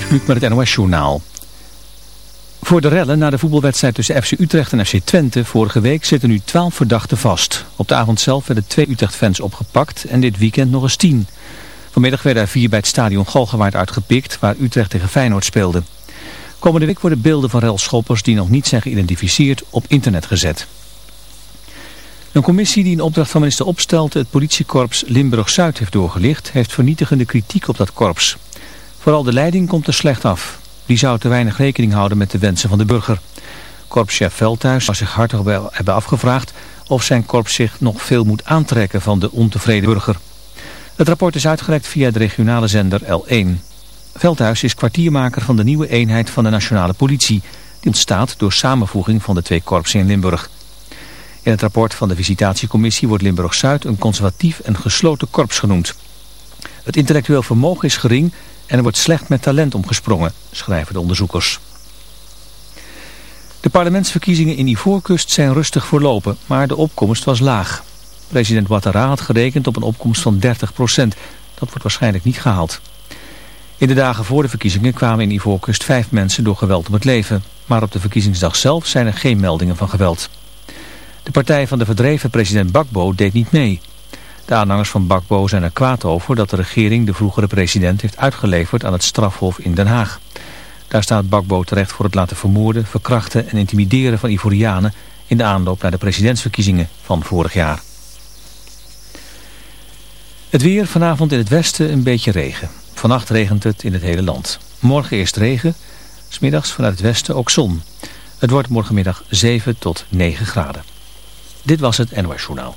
Gert met het NOS-journaal. Voor de rellen na de voetbalwedstrijd tussen FC Utrecht en FC Twente vorige week zitten nu 12 verdachten vast. Op de avond zelf werden twee Utrecht-fans opgepakt en dit weekend nog eens 10. Vanmiddag werden er vier bij het stadion Galgenwaard uitgepikt waar Utrecht tegen Feyenoord speelde. Komende week worden beelden van relschoppers die nog niet zijn geïdentificeerd op internet gezet. Een commissie die in opdracht van minister Opstelten het politiekorps Limburg-Zuid heeft doorgelicht, heeft vernietigende kritiek op dat korps. Vooral de leiding komt er slecht af. Die zou te weinig rekening houden met de wensen van de burger. Korpschef Veldhuis zou zich hartig hebben afgevraagd of zijn korps zich nog veel moet aantrekken van de ontevreden burger. Het rapport is uitgereikt via de regionale zender L1. Veldhuis is kwartiermaker van de nieuwe eenheid van de nationale politie. Die ontstaat door samenvoeging van de twee korpsen in Limburg. In het rapport van de visitatiecommissie wordt Limburg-Zuid een conservatief en gesloten korps genoemd. Het intellectueel vermogen is gering en er wordt slecht met talent omgesprongen, schrijven de onderzoekers. De parlementsverkiezingen in Ivoorkust zijn rustig verlopen, maar de opkomst was laag. President Ouattara had gerekend op een opkomst van 30% Dat wordt waarschijnlijk niet gehaald. In de dagen voor de verkiezingen kwamen in Ivoorkust vijf mensen door geweld om het leven. Maar op de verkiezingsdag zelf zijn er geen meldingen van geweld. De partij van de verdreven president Bakbo deed niet mee. De aanhangers van Bakbo zijn er kwaad over dat de regering de vroegere president heeft uitgeleverd aan het strafhof in Den Haag. Daar staat Bakbo terecht voor het laten vermoorden, verkrachten en intimideren van Ivorianen in de aanloop naar de presidentsverkiezingen van vorig jaar. Het weer vanavond in het westen een beetje regen. Vannacht regent het in het hele land. Morgen eerst regen, smiddags vanuit het westen ook zon. Het wordt morgenmiddag 7 tot 9 graden. Dit was het NOS Journaal.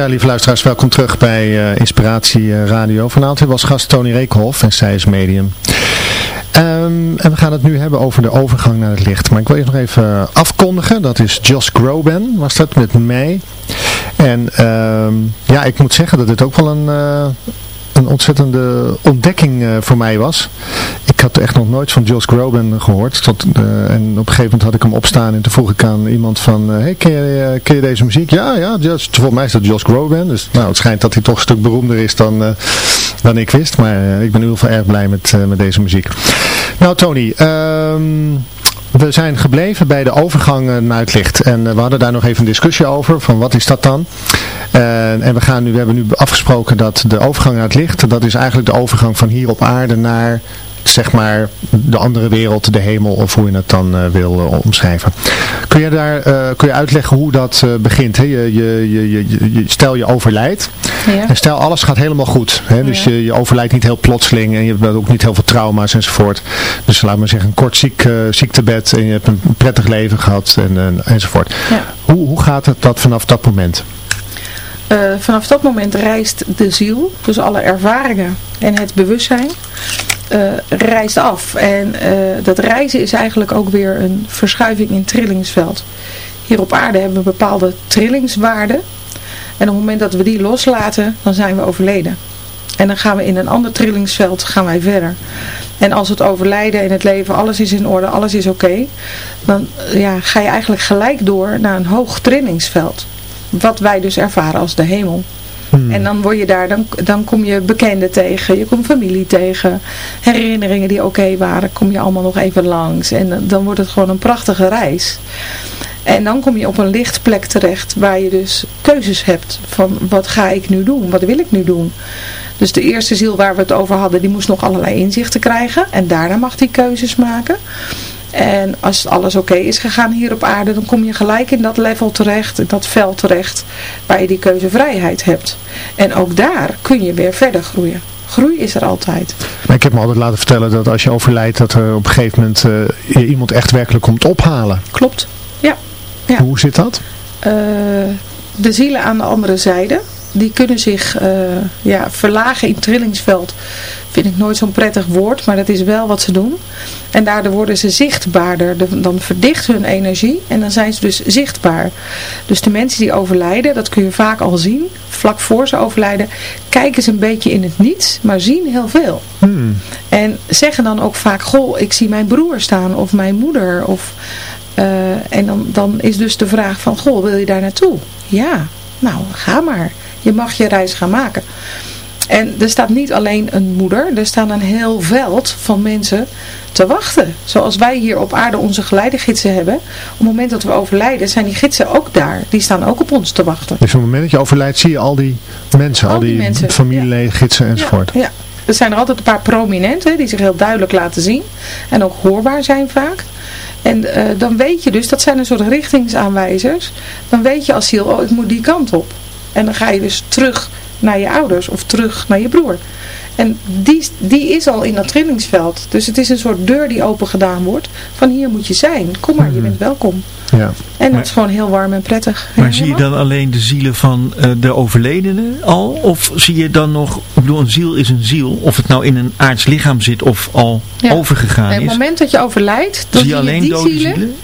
Ja, lieve luisteraars, welkom terug bij uh, Inspiratie Radio. Vanavond was gast Tony Reekhoff en zij is medium. Um, en we gaan het nu hebben over de overgang naar het licht. Maar ik wil je nog even afkondigen. Dat is Josh Groban, was dat met mij. En um, ja, ik moet zeggen dat dit ook wel een, uh, een ontzettende ontdekking voor mij was. Ik had echt nog nooit van Josh Groban gehoord. Tot, uh, en op een gegeven moment had ik hem opstaan en toen vroeg ik aan iemand van, hey, ken je, ken je deze muziek? Ja, ja, volgens mij is dat Josh Groban. Dus nou, het schijnt dat hij toch een stuk beroemder is dan, dan ik wist. Maar ik ben in ieder geval erg blij met, met deze muziek. Nou Tony, um, we zijn gebleven bij de overgang naar het licht. En we hadden daar nog even een discussie over, van wat is dat dan? En we, gaan nu, we hebben nu afgesproken dat de overgang naar het licht, dat is eigenlijk de overgang van hier op aarde naar zeg maar de andere wereld, de hemel of hoe je het dan uh, wil uh, omschrijven. Kun je daar uh, kun je uitleggen hoe dat begint? Hè? Je, je, je, je, stel je overlijdt ja. en stel alles gaat helemaal goed. Hè? Dus ja. je, je overlijdt niet heel plotseling en je hebt ook niet heel veel trauma's enzovoort. Dus laat maar zeggen een kort ziek, ziektebed en je hebt een prettig leven gehad en, enzovoort. Ja. Hoe, hoe gaat het dat vanaf dat moment? Vanaf dat moment reist de ziel, dus alle ervaringen en het bewustzijn, uh, reist af. En uh, dat reizen is eigenlijk ook weer een verschuiving in trillingsveld. Hier op aarde hebben we bepaalde trillingswaarden. En op het moment dat we die loslaten, dan zijn we overleden. En dan gaan we in een ander trillingsveld gaan wij verder. En als het overlijden in het leven, alles is in orde, alles is oké. Dan ja, ga je eigenlijk gelijk door naar een hoog trillingsveld. Wat wij dus ervaren als de hemel. Hmm. En dan word je daar, dan, dan kom je bekenden tegen, je komt familie tegen, herinneringen die oké waren, kom je allemaal nog even langs. En dan wordt het gewoon een prachtige reis. En dan kom je op een lichtplek terecht waar je dus keuzes hebt van wat ga ik nu doen, wat wil ik nu doen. Dus de eerste ziel waar we het over hadden, die moest nog allerlei inzichten krijgen en daarna mag die keuzes maken. En als alles oké okay is gegaan hier op aarde, dan kom je gelijk in dat level terecht, in dat veld terecht, waar je die keuzevrijheid hebt. En ook daar kun je weer verder groeien. Groei is er altijd. Maar ik heb me altijd laten vertellen dat als je overlijdt, dat er op een gegeven moment uh, je iemand echt werkelijk komt ophalen. Klopt, ja. ja. Hoe zit dat? Uh, de zielen aan de andere zijde, die kunnen zich uh, ja, verlagen in trillingsveld. Vind ik nooit zo'n prettig woord, maar dat is wel wat ze doen. En daardoor worden ze zichtbaarder. Dan verdicht hun energie en dan zijn ze dus zichtbaar. Dus de mensen die overlijden, dat kun je vaak al zien. Vlak voor ze overlijden, kijken ze een beetje in het niets, maar zien heel veel. Hmm. En zeggen dan ook vaak, goh, ik zie mijn broer staan of mijn moeder. Of, uh, en dan, dan is dus de vraag van, goh, wil je daar naartoe? Ja, nou, ga maar je mag je reis gaan maken. En er staat niet alleen een moeder, er staan een heel veld van mensen te wachten. Zoals wij hier op aarde onze geleidegidsen hebben. Op het moment dat we overlijden zijn die gidsen ook daar. Die staan ook op ons te wachten. Dus op het moment dat je overlijdt zie je al die mensen, al, al die, die familieleden, gidsen enzovoort. Ja, ja, er zijn er altijd een paar prominenten die zich heel duidelijk laten zien. En ook hoorbaar zijn vaak. En uh, dan weet je dus, dat zijn een soort richtingsaanwijzers. Dan weet je als ziel, oh ik moet die kant op. En dan ga je dus terug naar je ouders of terug naar je broer. En die, die is al in dat trillingsveld. Dus het is een soort deur die open gedaan wordt. Van hier moet je zijn. Kom maar, je mhm. bent welkom. Ja. En dat is gewoon heel warm en prettig. Maar zie je dan alleen de zielen van uh, de overledenen al? Of zie je dan nog, ik bedoel een ziel is een ziel. Of het nou in een aards lichaam zit of al ja. overgegaan is. Op het moment dat je overlijdt, dan zie je, alleen die dode zielen. zielen?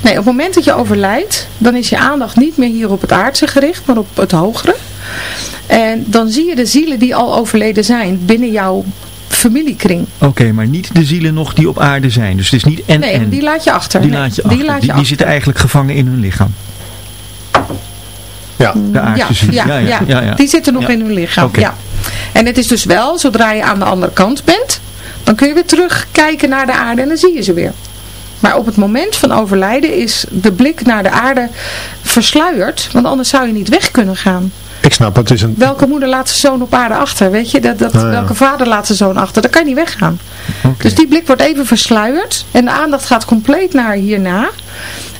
Nee, op het moment dat je overlijdt, dan is je aandacht niet meer hier op het aardse gericht, maar op het hogere. En dan zie je de zielen die al overleden zijn binnen jouw familiekring. Oké, okay, maar niet de zielen nog die op aarde zijn. Dus het is niet en nee, en. die laat je achter. Die laat je die achter. Laat je die, achter. die, zitten eigenlijk gevangen in hun lichaam. Ja. De aardse zielen. Ja, ja, ja, ja, die zitten nog in hun lichaam. Okay. Ja. En het is dus wel, zodra je aan de andere kant bent, dan kun je weer terugkijken naar de aarde en dan zie je ze weer. Maar op het moment van overlijden is de blik naar de aarde versluierd, want anders zou je niet weg kunnen gaan. Ik snap, het is een... Welke moeder laat zijn zoon op aarde achter, weet je? Dat, dat, Nou ja. Welke vader laat zijn zoon achter, dan kan je niet weggaan. Dus die blik wordt even versluierd en de aandacht gaat compleet naar hierna.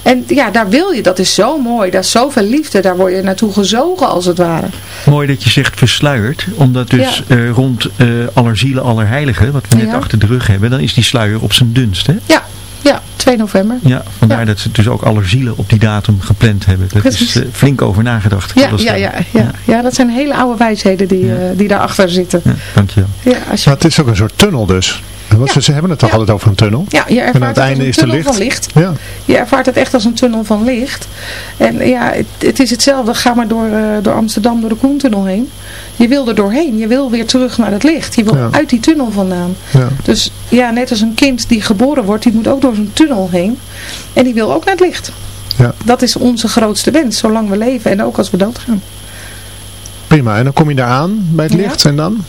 En ja, daar wil je, dat is zo mooi, daar is zoveel liefde, daar word je naartoe gezogen als het ware. Mooi dat je zegt versluierd, omdat dus eh, rond eh aller zielen, aller heiligen, wat we net Ja. achter de rug hebben, dan is die sluier op zijn dunst, hè? Ja, Ja, 2 november. Ja, vandaar Ja. dat ze dus ook alle zielen op die datum gepland hebben. Dat is eh, flink over nagedacht. Ja, ja, ja, ja, ja, dat zijn hele oude wijsheden die, Ja. eh, die daarachter zitten. Ja, dankjewel. Ja, als je, Maar het is ook een soort tunnel dus. Want Ja. ze, hebben het toch Ja. altijd over een tunnel? ja, je ervaart en aan het als einde is er licht. van licht. Ja. Je ervaart het echt als een tunnel van licht. En ja, het, het is hetzelfde. Ga maar door, eh, door Amsterdam, door de Koentunnel heen. Je wil er doorheen. Je wil weer terug naar het licht. Je wil Ja. uit die tunnel vandaan. ja. Dus ja, net als een kind die geboren wordt, die moet ook door zo'n tunnel heen. En die wil ook naar het licht. Ja. Dat is onze grootste wens, zolang we leven en ook als we doodgaan. Prima. En dan kom je daar aan bij het licht en dan?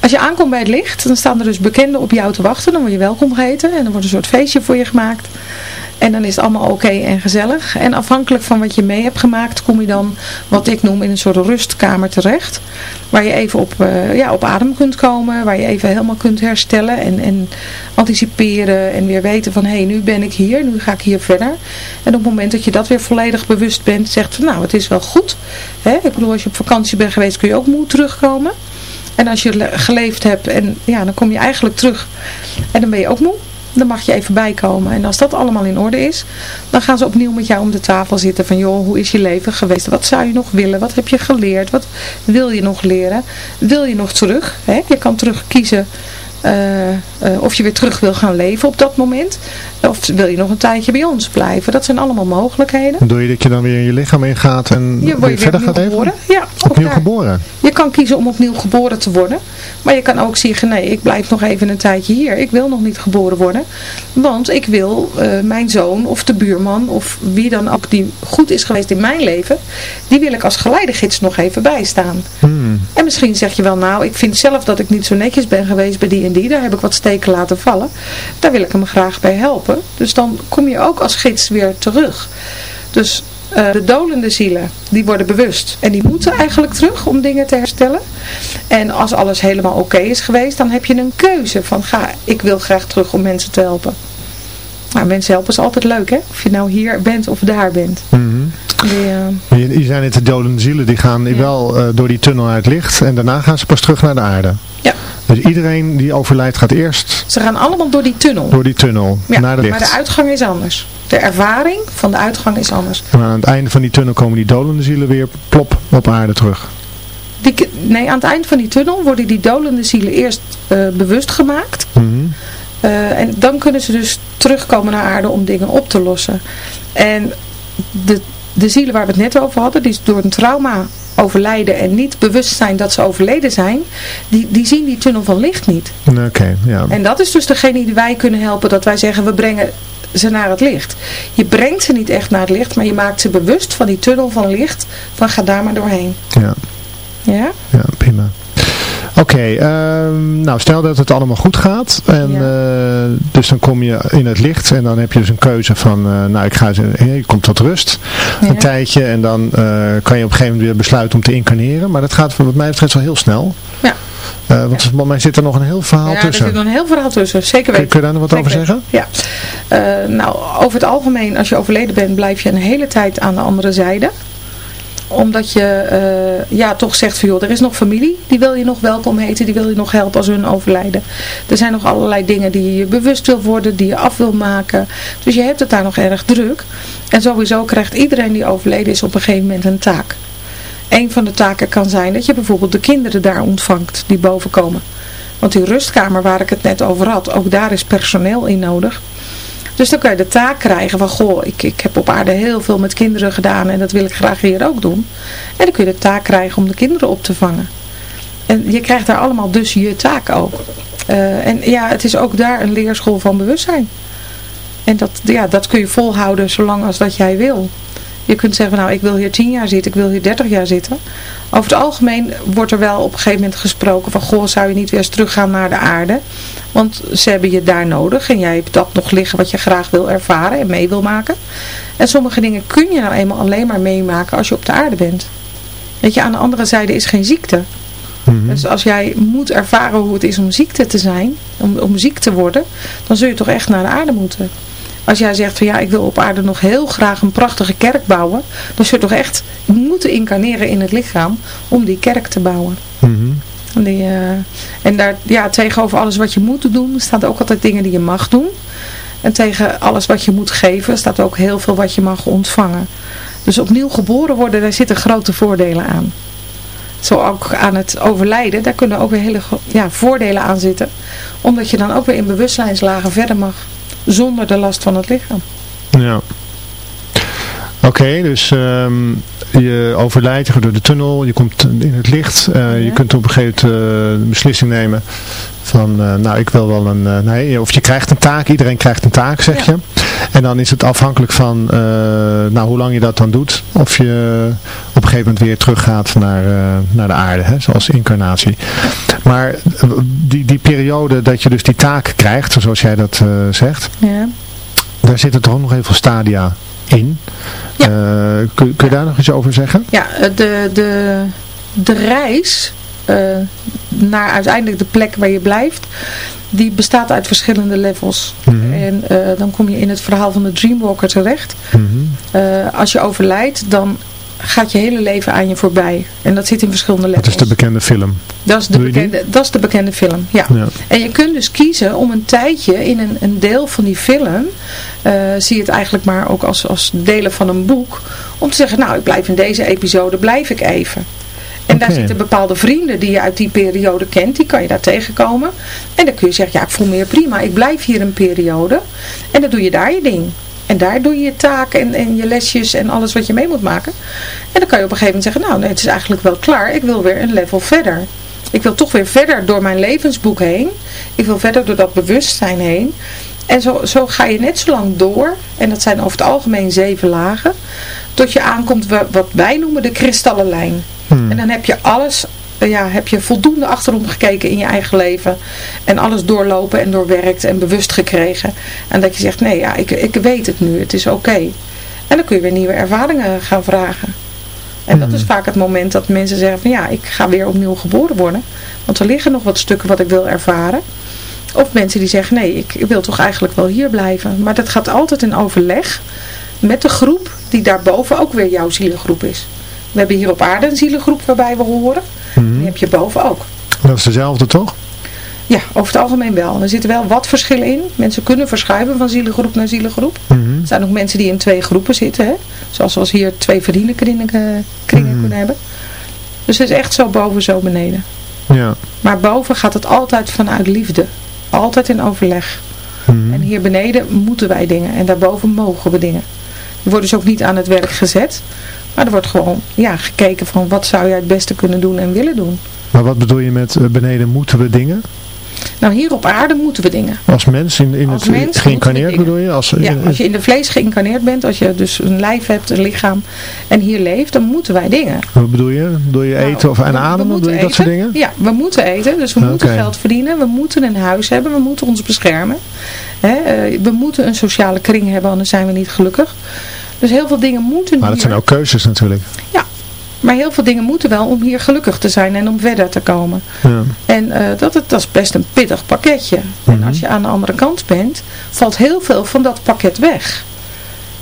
Als je aankomt bij het licht, dan staan er dus bekenden op jou te wachten. Dan word je welkom geheten en er wordt een soort feestje voor je gemaakt. En dan is het allemaal oké en gezellig. En afhankelijk van wat je mee hebt gemaakt, kom je dan, wat ik noem, in een soort rustkamer terecht. Waar je even op, eh, ja, op adem kunt komen, waar je even helemaal kunt herstellen en, en anticiperen. En weer weten van, hé, hey, nu ben ik hier, nu ga ik hier verder. En op het moment dat je dat weer volledig bewust bent, zegt van, nou, het is wel goed. Hè? Ik bedoel, als je op vakantie bent geweest, kun je ook moe terugkomen. En als je le- geleefd hebt en ja, dan kom je eigenlijk terug en dan ben je ook moe. Dan mag je even bijkomen. En als dat allemaal in orde is, dan gaan ze opnieuw met jou om de tafel zitten. Van joh, hoe is je leven geweest? Wat zou je nog willen? Wat heb je geleerd? Wat wil je nog leren? Wil je nog terug? Je kan terug kiezen eh, eh, of je weer terug wil gaan leven op dat moment. Of wil je nog een tijdje bij ons blijven? Dat zijn allemaal mogelijkheden. Doe je dat je dan weer in je lichaam ingaat en Je weer verder gaat even? geboren. Ja, Opnieuw daar. geboren. Je kan kiezen om opnieuw geboren te worden. Maar je kan ook zeggen, nee, ik blijf nog even een tijdje hier. Ik wil nog niet geboren worden. Want ik wil eh, mijn zoon of de buurman of wie dan ook die goed is geweest in mijn leven. Die wil ik als geleidegids nog even bijstaan. Hmm. En misschien zeg je wel, nou, ik vind zelf dat ik niet zo netjes ben geweest bij die en die. Daar heb ik wat steken laten vallen. Daar wil ik hem graag bij helpen. Dus dan kom je ook als gids weer terug. Dus eh, de dolende zielen, die worden bewust. En die moeten eigenlijk terug om dingen te herstellen. En als alles helemaal oké is geweest, dan heb je een keuze van, ga, ik wil graag terug om mensen te helpen. Nou, mensen helpen is altijd leuk, hè? Of je nou hier bent of daar bent. Die, eh, Je, je zijn net de dodende zielen, die gaan Ja. wel eh, door die tunnel het licht en daarna gaan ze pas terug naar de aarde. Ja. Dus iedereen die overlijdt gaat eerst ze gaan allemaal door die tunnel. door die tunnel Ja, naar maar de uitgang is anders. De ervaring van de uitgang is anders. En aan het einde van die tunnel komen die dolende zielen weer plop op aarde terug. Die, nee, aan het eind van die tunnel worden die dolende zielen eerst eh, bewust gemaakt. Mhm. Eh, en dan kunnen ze dus terugkomen naar aarde om dingen op te lossen. En de, de zielen waar we het net over hadden, die door een trauma overlijden en niet bewust zijn dat ze overleden zijn, die, die zien die tunnel van licht niet. Oké, ja. En dat is dus degene die wij kunnen helpen, dat wij zeggen we brengen ze naar het licht. Je brengt ze niet echt naar het licht, maar je maakt ze bewust van die tunnel van licht, van ga daar maar doorheen. ja. Ja? Ja, prima. Oké, ehm, nou stel dat het allemaal goed gaat. En, Ja. eh, dus dan kom je in het licht en dan heb je dus een keuze van, eh, nou ik ga, eens- je komt tot rust Ja. een tijdje. En dan eh, kan je op een gegeven moment weer besluiten om te incarneren. Maar dat gaat wat mij betreft wel heel snel. Ja. Want volgens mij zit er nog een heel verhaal Ja, er tussen. zit nog een heel verhaal tussen, zeker weten. kun je daar nog wat over zeggen? weten. Ja. Nou, over het algemeen, als je overleden bent, blijf je een hele tijd aan de andere zijde. Omdat je eh, ja, toch zegt van joh, er is nog familie, die wil je nog welkom heten, die wil je nog helpen als hun overlijden. Er zijn nog allerlei dingen die je bewust wil worden, die je af wil maken. Dus je hebt het daar nog erg druk. En sowieso krijgt iedereen die overleden is op een gegeven moment een taak. Een van de taken kan zijn dat je bijvoorbeeld de kinderen daar ontvangt die boven komen. Want die rustkamer waar ik het net over had, ook daar is personeel in nodig. Dus dan kan je de taak krijgen van, goh, ik, ik heb op aarde heel veel met kinderen gedaan en dat wil ik graag hier ook doen. En dan kun je de taak krijgen om de kinderen op te vangen. En je krijgt daar allemaal dus je taak ook. Eh, en ja, het is ook daar een leerschool van bewustzijn. En dat, ja, dat kun je volhouden zolang als dat jij wil. Je kunt zeggen, nou ik wil hier 10 jaar zitten, ik wil hier 30 jaar zitten. Over het algemeen wordt er wel op een gegeven moment gesproken van, goh, zou je niet weer eens teruggaan naar de aarde? Want ze hebben je daar nodig en jij hebt dat nog liggen wat je graag wil ervaren en mee wil maken. En sommige dingen kun je nou eenmaal alleen maar meemaken als je op de aarde bent. Weet je, aan de andere zijde is geen ziekte. Mhm. Dus als jij moet ervaren hoe het is om ziekte te zijn, om, om ziek te worden, dan zul je toch echt naar de aarde moeten. Als jij zegt van ja, ik wil op aarde nog heel graag een prachtige kerk bouwen, dan zul je toch echt moeten incarneren in het lichaam om die kerk te bouwen. Mhm. En Die, eh, en daar, ja, tegenover alles wat je moet doen, staan ook altijd dingen die je mag doen. En tegen alles wat je moet geven staat ook heel veel wat je mag ontvangen. Dus opnieuw geboren worden, daar zitten grote voordelen aan. Zo ook aan het overlijden, daar kunnen ook weer hele ja, voordelen aan zitten. Omdat je dan ook weer in bewustzijnslagen verder mag. Zonder de last van het lichaam. Ja. Oké, dus um, je overlijdt, je gaat door de tunnel, je komt in het licht. Uh, Je kunt op een gegeven moment uh, beslissing nemen van, uh, nou ik wil wel een, nee, of je krijgt een taak, iedereen krijgt een taak zeg ja. je. En dan is het afhankelijk van, nou hoe lang je dat dan doet, of je op een gegeven moment weer teruggaat naar, naar de aarde, hè, zoals incarnatie. Maar die, die periode dat je dus die taak krijgt, zoals jij dat zegt, ja. daar zitten toch ook nog heel veel stadia in. Ja. Kun, kun, je daar nog iets over zeggen? Ja, de, de, de reis naar uiteindelijk de plek waar je blijft, die bestaat uit verschillende levels. Mm -hmm. En uh, dan kom je in het verhaal van de Dreamwalker terecht. Mm -hmm. als je overlijdt, dan gaat je hele leven aan je voorbij. En dat zit in verschillende levels. Dat is de bekende film. Dat is de, bekende, dat is de bekende film, ja. ja. En je kunt dus kiezen om een tijdje in een, een deel van die film, uh, zie je het eigenlijk maar ook als, als delen van een boek, om te zeggen, nou ik blijf in deze episode, blijf ik even. En okay. daar zitten bepaalde vrienden die je uit die periode kent, die kan je daar tegenkomen. En dan kun je zeggen, ja ik voel me hier prima, ik blijf hier een periode. En dan doe je daar je ding. En daar doe je je taak en, en je lesjes en alles wat je mee moet maken. En dan kan je op een gegeven moment zeggen, nou nee, het is eigenlijk wel klaar. Ik wil weer een level verder. Ik wil toch weer verder door mijn levensboek heen. Ik wil verder door dat bewustzijn heen. En zo, zo ga je net zo lang door. En dat zijn over het algemeen zeven lagen. Tot je aankomt wat wij noemen de kristallenlijn. Hmm. En dan heb je alles ja, heb je voldoende achterom gekeken in je eigen leven. En alles doorlopen en doorwerkt en bewust gekregen. En dat je zegt, nee, ja, ik, ik weet het nu, het is oké. Okay. En dan kun je weer nieuwe ervaringen gaan vragen. En dat is vaak het moment dat mensen zeggen van ja, ik ga weer opnieuw geboren worden. Want er liggen nog wat stukken wat ik wil ervaren. Of mensen die zeggen nee, ik wil toch eigenlijk wel hier blijven. Maar dat gaat altijd in overleg met de groep die daarboven ook weer jouw zielengroep is. We hebben hier op aarde een zielengroep waarbij we horen. Mhm. Die heb je boven ook. Dat is dezelfde toch? Ja, over het algemeen wel. Er zitten wel wat verschillen in. Mensen kunnen verschuiven van zielengroep naar zielengroep. Mhm. Er zijn ook mensen die in twee groepen zitten. Hè? Zoals we hier twee vriendenkringen kringen Mhm. kunnen hebben. Dus het is echt zo boven, zo beneden. Ja. Maar boven gaat het altijd vanuit liefde. Altijd in overleg. En hier beneden moeten wij dingen. En daarboven mogen we dingen. Je wordt dus ook niet aan het werk gezet. Maar er wordt gewoon ja, gekeken van wat zou jij het beste kunnen doen en willen doen. Maar wat bedoel je met uh, beneden moeten we dingen? Nou, hier op aarde moeten we dingen. Als mens in, in Als het mens geïncarneerd bedoel je? Als, Ja, als je in de vlees geïncarneerd bent, als je dus een lijf hebt, een lichaam en hier leeft, dan moeten wij dingen. Wat bedoel je? Bedoel je Nou, eten of we ademen? Bedoel je dat eten. soort dingen? Ja, we moeten eten, dus we moeten geld verdienen, we moeten een huis hebben, we moeten ons beschermen. Hè, eh, we moeten een sociale kring hebben, anders zijn we niet gelukkig. Dus heel veel dingen moeten Maar dat hier. zijn ook keuzes natuurlijk. Maar heel veel dingen moeten wel om hier gelukkig te zijn en om verder te komen. Ja. En eh, dat, dat is best een pittig pakketje. En Mhm. als je aan de andere kant bent, valt heel veel van dat pakket weg.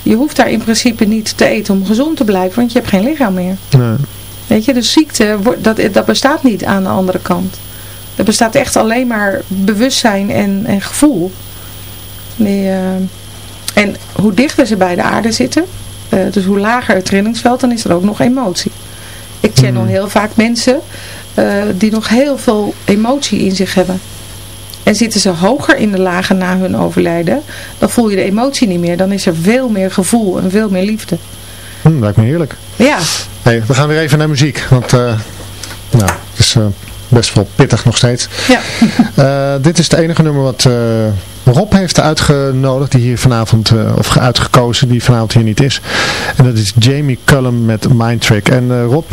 Je hoeft daar in principe niet te eten om gezond te blijven, want je hebt geen lichaam meer. Nee. Weet je, dus ziekte, dat, dat bestaat niet aan de andere kant. Er bestaat echt alleen maar bewustzijn en, en gevoel. Die, eh, en hoe dichter ze bij de aarde zitten, eh, dus hoe lager het trillingsveld, dan is er ook nog emotie. Ik channel Hmm. heel vaak mensen eh, die nog heel veel emotie in zich hebben. En zitten ze hoger in de lagen na hun overlijden, dan voel je de emotie niet meer. Dan is er veel meer gevoel en veel meer liefde. Hm, lijkt me heerlijk. Ja, Hey, we gaan weer even naar muziek. Want uh, nou, het is best wel pittig nog steeds. ja. Uh, dit is het enige nummer wat uh, Rob heeft uitgenodigd. Die hier vanavond, uh, of uitgekozen, die vanavond hier niet is. En dat is Jamie Cullum met Mind Trick. En uh, Rob,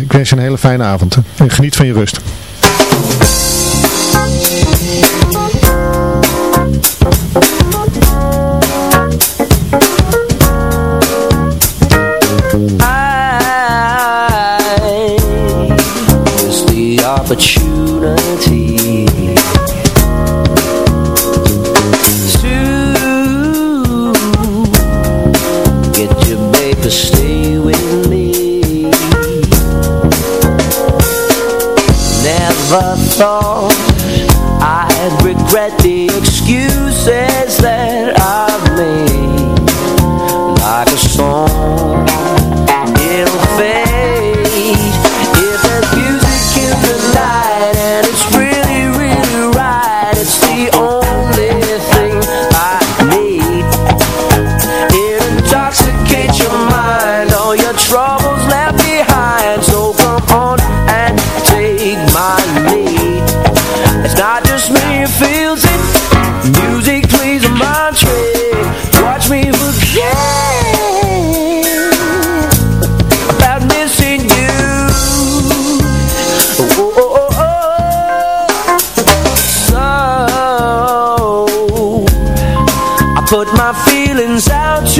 ik wens je een hele fijne avond. Hè. En geniet van je rust. Opportunity to get your babe to stay with me. Never thought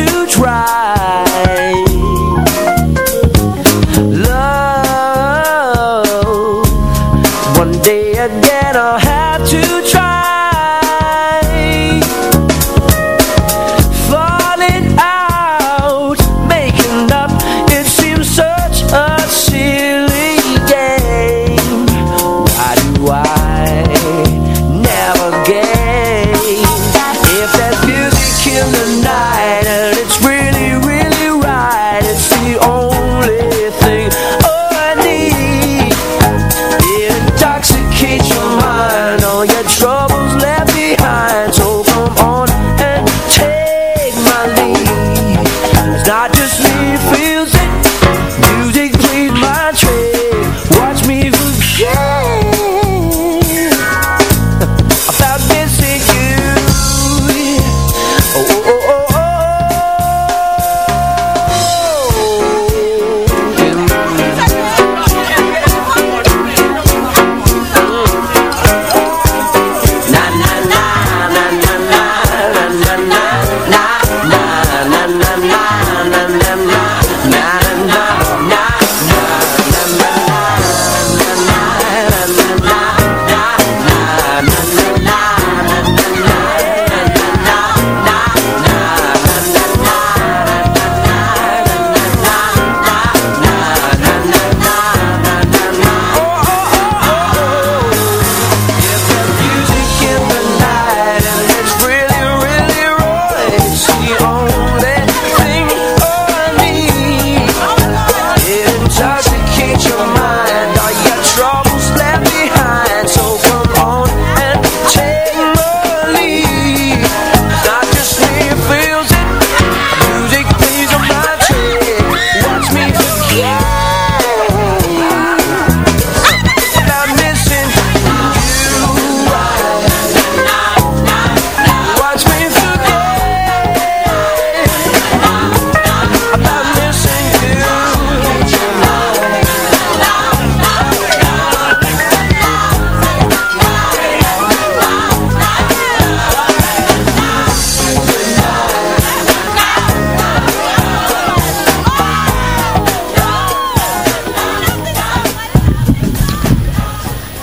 out to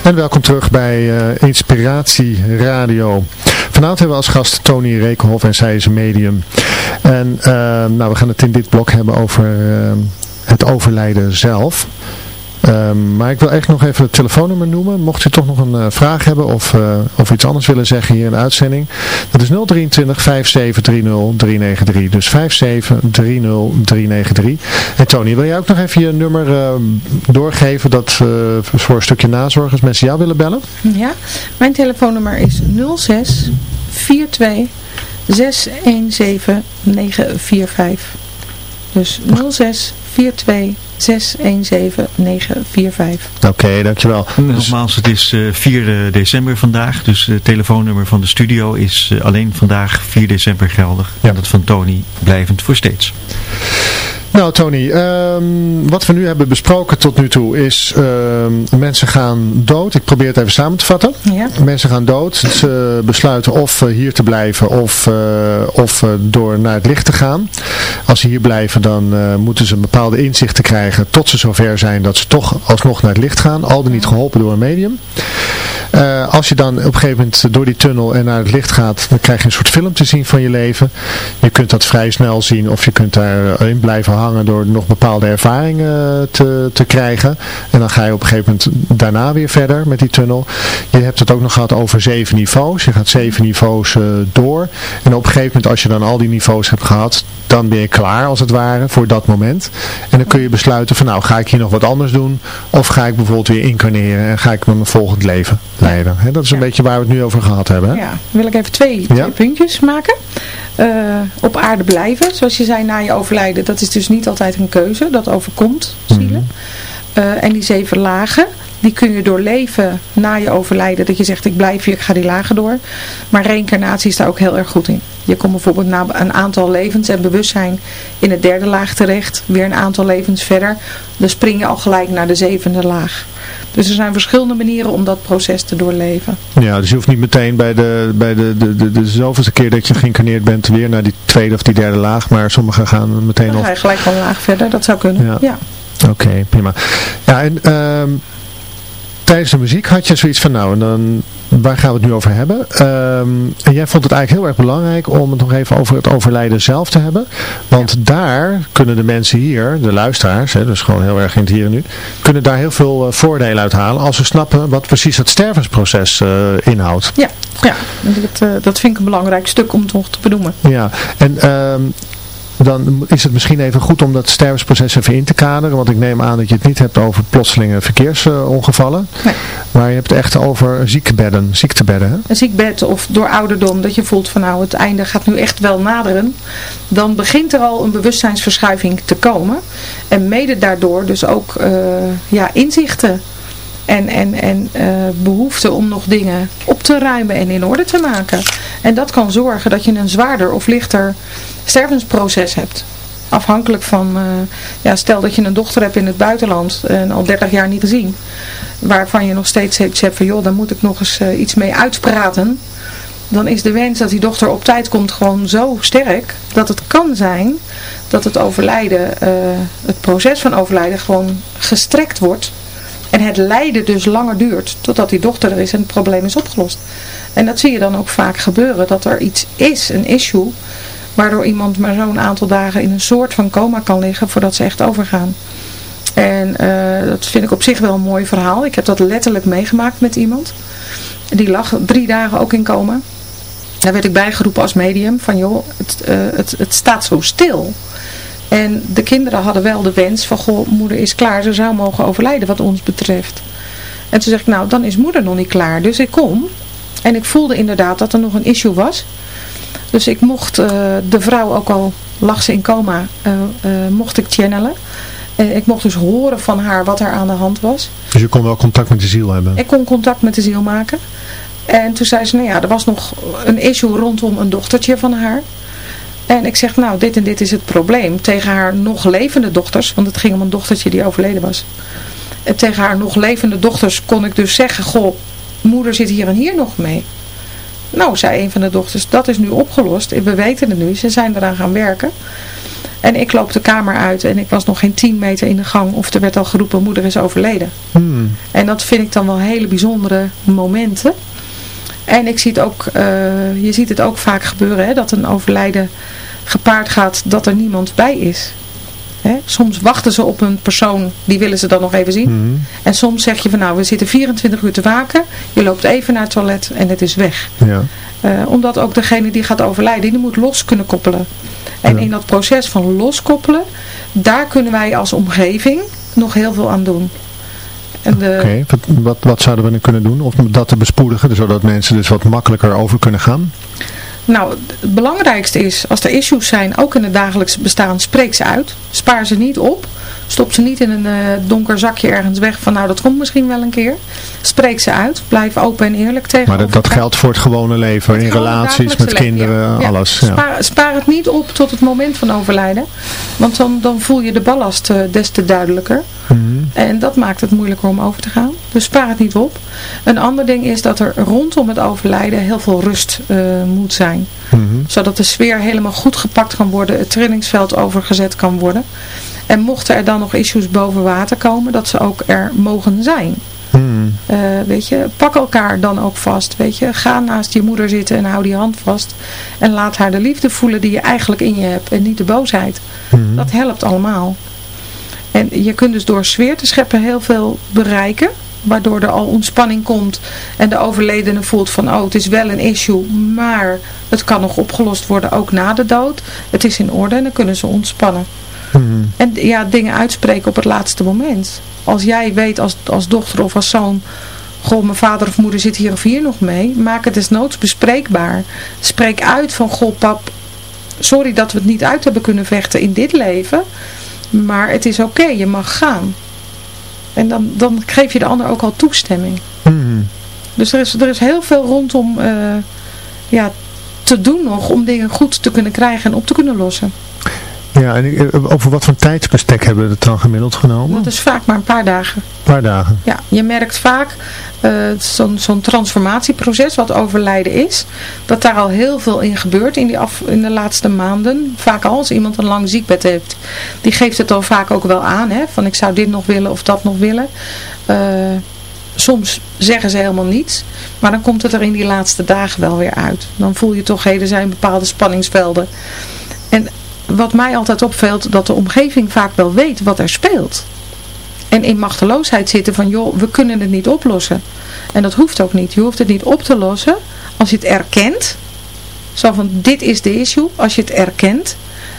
En welkom terug bij eh, Inspiratie Radio. Vanavond hebben we als gast Tony Rekenhoff en zij is een medium. En eh, nou, we gaan het in dit blok hebben over eh, het overlijden zelf. Ehm, maar ik wil echt nog even het telefoonnummer noemen. Mocht u toch nog een eh, vraag hebben of, eh, of iets anders willen zeggen hier in de uitzending. Dat is 023 5730 393. Dus 5730 393. En Tony, wil jij ook nog even je nummer eh, doorgeven dat, voor een stukje nazorg als mensen jou willen bellen? Ja, mijn telefoonnummer is 06 42 617 945. Dus 06 42 617 945. Oké, dankjewel. Nogmaals, het is eh, 4 december vandaag, dus het telefoonnummer van de studio is eh, alleen vandaag 4 december geldig. Ja. En dat van Tony blijvend voor steeds. Nou Tony, ehm, wat we nu hebben besproken tot nu toe is ehm, mensen gaan dood. Ik probeer het even samen te vatten. Ja. Mensen gaan dood. Ze besluiten of eh, hier te blijven of, eh, of eh, door naar het licht te gaan. Als ze hier blijven dan eh, moeten ze een bepaalde inzichten krijgen tot ze zover zijn dat ze toch alsnog naar het licht gaan. Al dan niet geholpen door een medium. Eh, als je dan op een gegeven moment door die tunnel en naar het licht gaat, dan krijg je een soort film te zien van je leven. Je kunt dat vrij snel zien of je kunt daarin blijven hangen door nog bepaalde ervaringen te, te krijgen. En dan ga je op een gegeven moment daarna weer verder met die tunnel. Je hebt het ook nog gehad over zeven niveaus. Je gaat zeven niveaus eh, door. En op een gegeven moment als je dan al die niveaus hebt gehad, dan ben je klaar als het ware voor dat moment. En dan kun je besluiten van nou ga ik hier nog wat anders doen of ga ik bijvoorbeeld weer incarneren en ga ik mijn volgend leven dat is een beetje waar we het nu over gehad hebben. Ja, dan wil ik even twee, twee puntjes maken. Uh, op aarde blijven, zoals je zei na je overlijden, dat is dus niet altijd een keuze, dat overkomt zielen. Mhm. Uh, en die zeven lagen, die kun je doorleven na je overlijden. Dat je zegt, ik blijf hier, ik ga die lagen door. Maar reïncarnatie is daar ook heel erg goed in. Je komt bijvoorbeeld na een aantal levens en bewustzijn in het derde laag terecht. Weer een aantal levens verder. Dan spring je al gelijk naar de zevende laag. Dus er zijn verschillende manieren om dat proces te doorleven. Ja, dus je hoeft niet meteen bij de, bij de, de, de, de zoveelste keer dat je geïncarneerd bent weer naar die tweede of die derde laag. Maar sommigen gaan meteen dan ga je gelijk een laag verder, dat zou kunnen. Ja. ja. Oké, prima. Ja, en... Uh, tijdens de muziek had je zoiets van, nou, en dan, waar gaan we het nu over hebben? Ehm, en jij vond het eigenlijk heel erg belangrijk om het nog even over het overlijden zelf te hebben. Want daar kunnen de mensen hier, de luisteraars, hè, dus gewoon heel erg in het hier en nu, kunnen daar heel veel uh, voordelen uit halen als ze snappen wat precies het stervensproces uh, inhoudt. Ja, ja dat, uh, dat vind ik een belangrijk stuk om toch te benoemen. Ja, en... Ehm, dan is het misschien even goed om dat stervensproces even in te kaderen. Want ik neem aan dat je het niet hebt over plotselinge verkeersongevallen. Nee. Maar je hebt het echt over ziekbedden, ziektebedden. Hè? Een ziekbed of door ouderdom dat je voelt van nou het einde gaat nu echt wel naderen. Dan begint er al een bewustzijnsverschuiving te komen. En mede daardoor dus ook uh, ja, inzichten en, en, en uh, behoefte om nog dingen op te ruimen en in orde te maken. En dat kan zorgen dat je een zwaarder of lichter stervensproces hebt. Afhankelijk van, uh, ja, stel dat je een dochter hebt in het buitenland en al 30 jaar niet gezien. Waarvan je nog steeds hebt van joh, dan moet ik nog eens uh, iets mee uitpraten. Dan is de wens dat die dochter op tijd komt gewoon zo sterk dat het kan zijn dat het overlijden, het proces van overlijden gewoon gestrekt wordt en het lijden dus langer duurt totdat die dochter er is en het probleem is opgelost. En dat zie je dan ook vaak gebeuren, dat er iets is, een issue, waardoor iemand maar zo'n aantal dagen in een soort van coma kan liggen voordat ze echt overgaan. En uh, dat vind ik op zich wel een mooi verhaal. Ik heb dat letterlijk meegemaakt met iemand. Die lag drie dagen ook in coma. Daar werd ik bijgeroepen als medium van joh, het, uh, het, het staat zo stil. En de kinderen hadden wel de wens van, goh, moeder is klaar, ze zou mogen overlijden wat ons betreft. En toen zeg ik, nou, dan is moeder nog niet klaar. Dus ik kom. En ik voelde inderdaad dat er nog een issue was. Dus ik mocht uh, de vrouw, ook al lag ze in coma, uh, uh, mocht ik channelen. ik mocht dus horen van haar wat er aan de hand was. Dus je kon wel contact met de ziel hebben? Ik kon contact met de ziel maken. En toen zei ze, nou ja, er was nog een issue rondom een dochtertje van haar. En ik zeg, nou, dit en dit is het probleem. Tegen haar nog levende dochters, want het ging om een dochtertje die overleden was. En tegen haar nog levende dochters kon ik dus zeggen, goh, moeder zit hier en hier nog mee. Nou, zei een van de dochters, dat is nu opgelost. We weten het nu, ze zijn eraan gaan werken. En ik loop de kamer uit en ik was nog geen 10 meter in de gang of er werd al geroepen, moeder is overleden. Hmm. En dat vind ik dan wel hele bijzondere momenten. En ik zie het ook, uh, je ziet het ook vaak gebeuren, hè, dat een overlijden gepaard gaat dat er niemand bij is. Hè? Soms wachten ze op een persoon, die willen ze dan nog even zien. Mhm. En soms zeg je van nou, we zitten 24 uur te waken. Je loopt even naar het toilet en het is weg. Ja. Uh, omdat ook degene die gaat overlijden, die moet los kunnen koppelen. En in dat proces van loskoppelen, daar kunnen wij als omgeving nog heel veel aan doen. Oké, wat, wat, wat, zouden we dan kunnen doen om dat te bespoedigen, zodat mensen dus wat makkelijker over kunnen gaan? Nou, het belangrijkste is, als er issues zijn, ook in het dagelijks bestaan, spreek ze uit. Spaar ze niet op. Stop ze niet in een uh, donker zakje ergens weg van nou dat komt misschien wel een keer. Spreek ze uit. Blijf open en eerlijk tegen Maar dat, dat geldt voor het gewone leven, in relaties met kinderen, alles. Ja. Spaar, spaar, het niet op tot het moment van overlijden. Want dan, dan voel je de ballast uh, des te duidelijker. Mhm. En dat maakt het moeilijker om over te gaan. Dus spaar het niet op. Een ander ding is dat er rondom het overlijden heel veel rust uh, moet zijn. Zodat de sfeer helemaal goed gepakt kan worden. Het trainingsveld overgezet kan worden. En mochten er dan nog issues boven water komen, dat ze ook er mogen zijn. Hmm. Eh, weet je, pak elkaar dan ook vast. Weet je, ga naast je moeder zitten en hou die hand vast. En laat haar de liefde voelen die je eigenlijk in je hebt. En niet de boosheid. Mhm. Dat helpt allemaal. En je kunt dus door sfeer te scheppen heel veel bereiken. Waardoor er al ontspanning komt. En de overledene voelt van, oh het is wel een issue. Maar het kan nog opgelost worden ook na de dood. Het is in orde en dan kunnen ze ontspannen. Mhm. En ja, dingen uitspreken op het laatste moment. Als jij weet als, als dochter of als zoon... Goh, mijn vader of moeder zit hier of hier nog mee. Maak het desnoods bespreekbaar. Spreek uit van, goh pap, sorry dat we het niet uit hebben kunnen vechten in dit leven. Maar het is oké, je mag gaan. En dan, dan geef je de ander ook al toestemming. Mhm. Dus er is, er is heel veel rondom eh, ja, te doen nog om dingen goed te kunnen krijgen en op te kunnen lossen. Ja, en eh, over wat voor tijdsbestek hebben we het dan gemiddeld genomen? Dat is vaak maar een paar dagen. Een paar dagen. Ja, je merkt vaak zo'n zo'n transformatieproces wat overlijden is. Dat daar al heel veel in gebeurt in, die af, in de laatste maanden. Vaak al als iemand een lang ziekbed heeft. Die geeft het dan vaak ook wel aan. Hè, van ik zou dit nog willen of dat nog willen. Eh, soms zeggen ze helemaal niets. Maar dan komt het er in die laatste dagen wel weer uit. Dan voel je toch, hé, er zijn bepaalde spanningsvelden. En wat mij altijd opvalt, dat de omgeving vaak wel weet wat er speelt. En in machteloosheid zitten van, joh, we kunnen het niet oplossen. En dat hoeft ook niet. Je hoeft het niet op te lossen als je het erkent. Zo van, dit is de issue. Als je het erkent,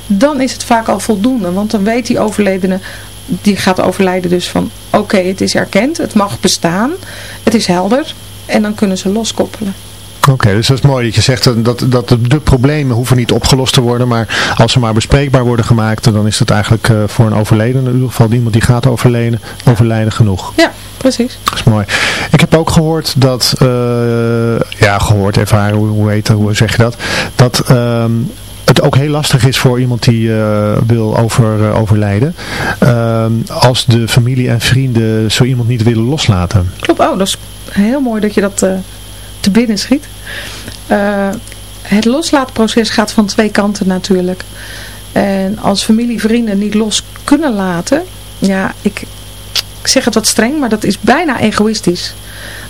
dan is het vaak al voldoende. Want dan weet die overledene, die gaat overlijden dus van, oké, het is erkend. Het mag bestaan. Het is helder. En dan kunnen ze loskoppelen. Oké, dus dat is mooi dat je zegt dat, dat, dat de, problemen hoeven niet opgelost te worden, maar als ze maar bespreekbaar worden gemaakt, dan is het eigenlijk eh, voor een overledene, in ieder geval iemand die gaat overlijden, overlijden genoeg. Ja, precies. Dat is mooi. Ik heb ook gehoord dat, eh, ja gehoord, ervaren, hoe, hoe, heet, dat, hoe zeg je dat, dat ehm, het ook heel lastig is voor iemand die eh, wil over, overlijden, ehm, als de familie en vrienden zo iemand niet willen loslaten. Klopt, oh, dat is heel mooi dat je dat te binnen schiet. Eh, het loslaatproces gaat van twee kanten natuurlijk. En als familie, vrienden niet los kunnen laten, ja, ik, ik zeg het wat streng, maar dat is bijna egoïstisch.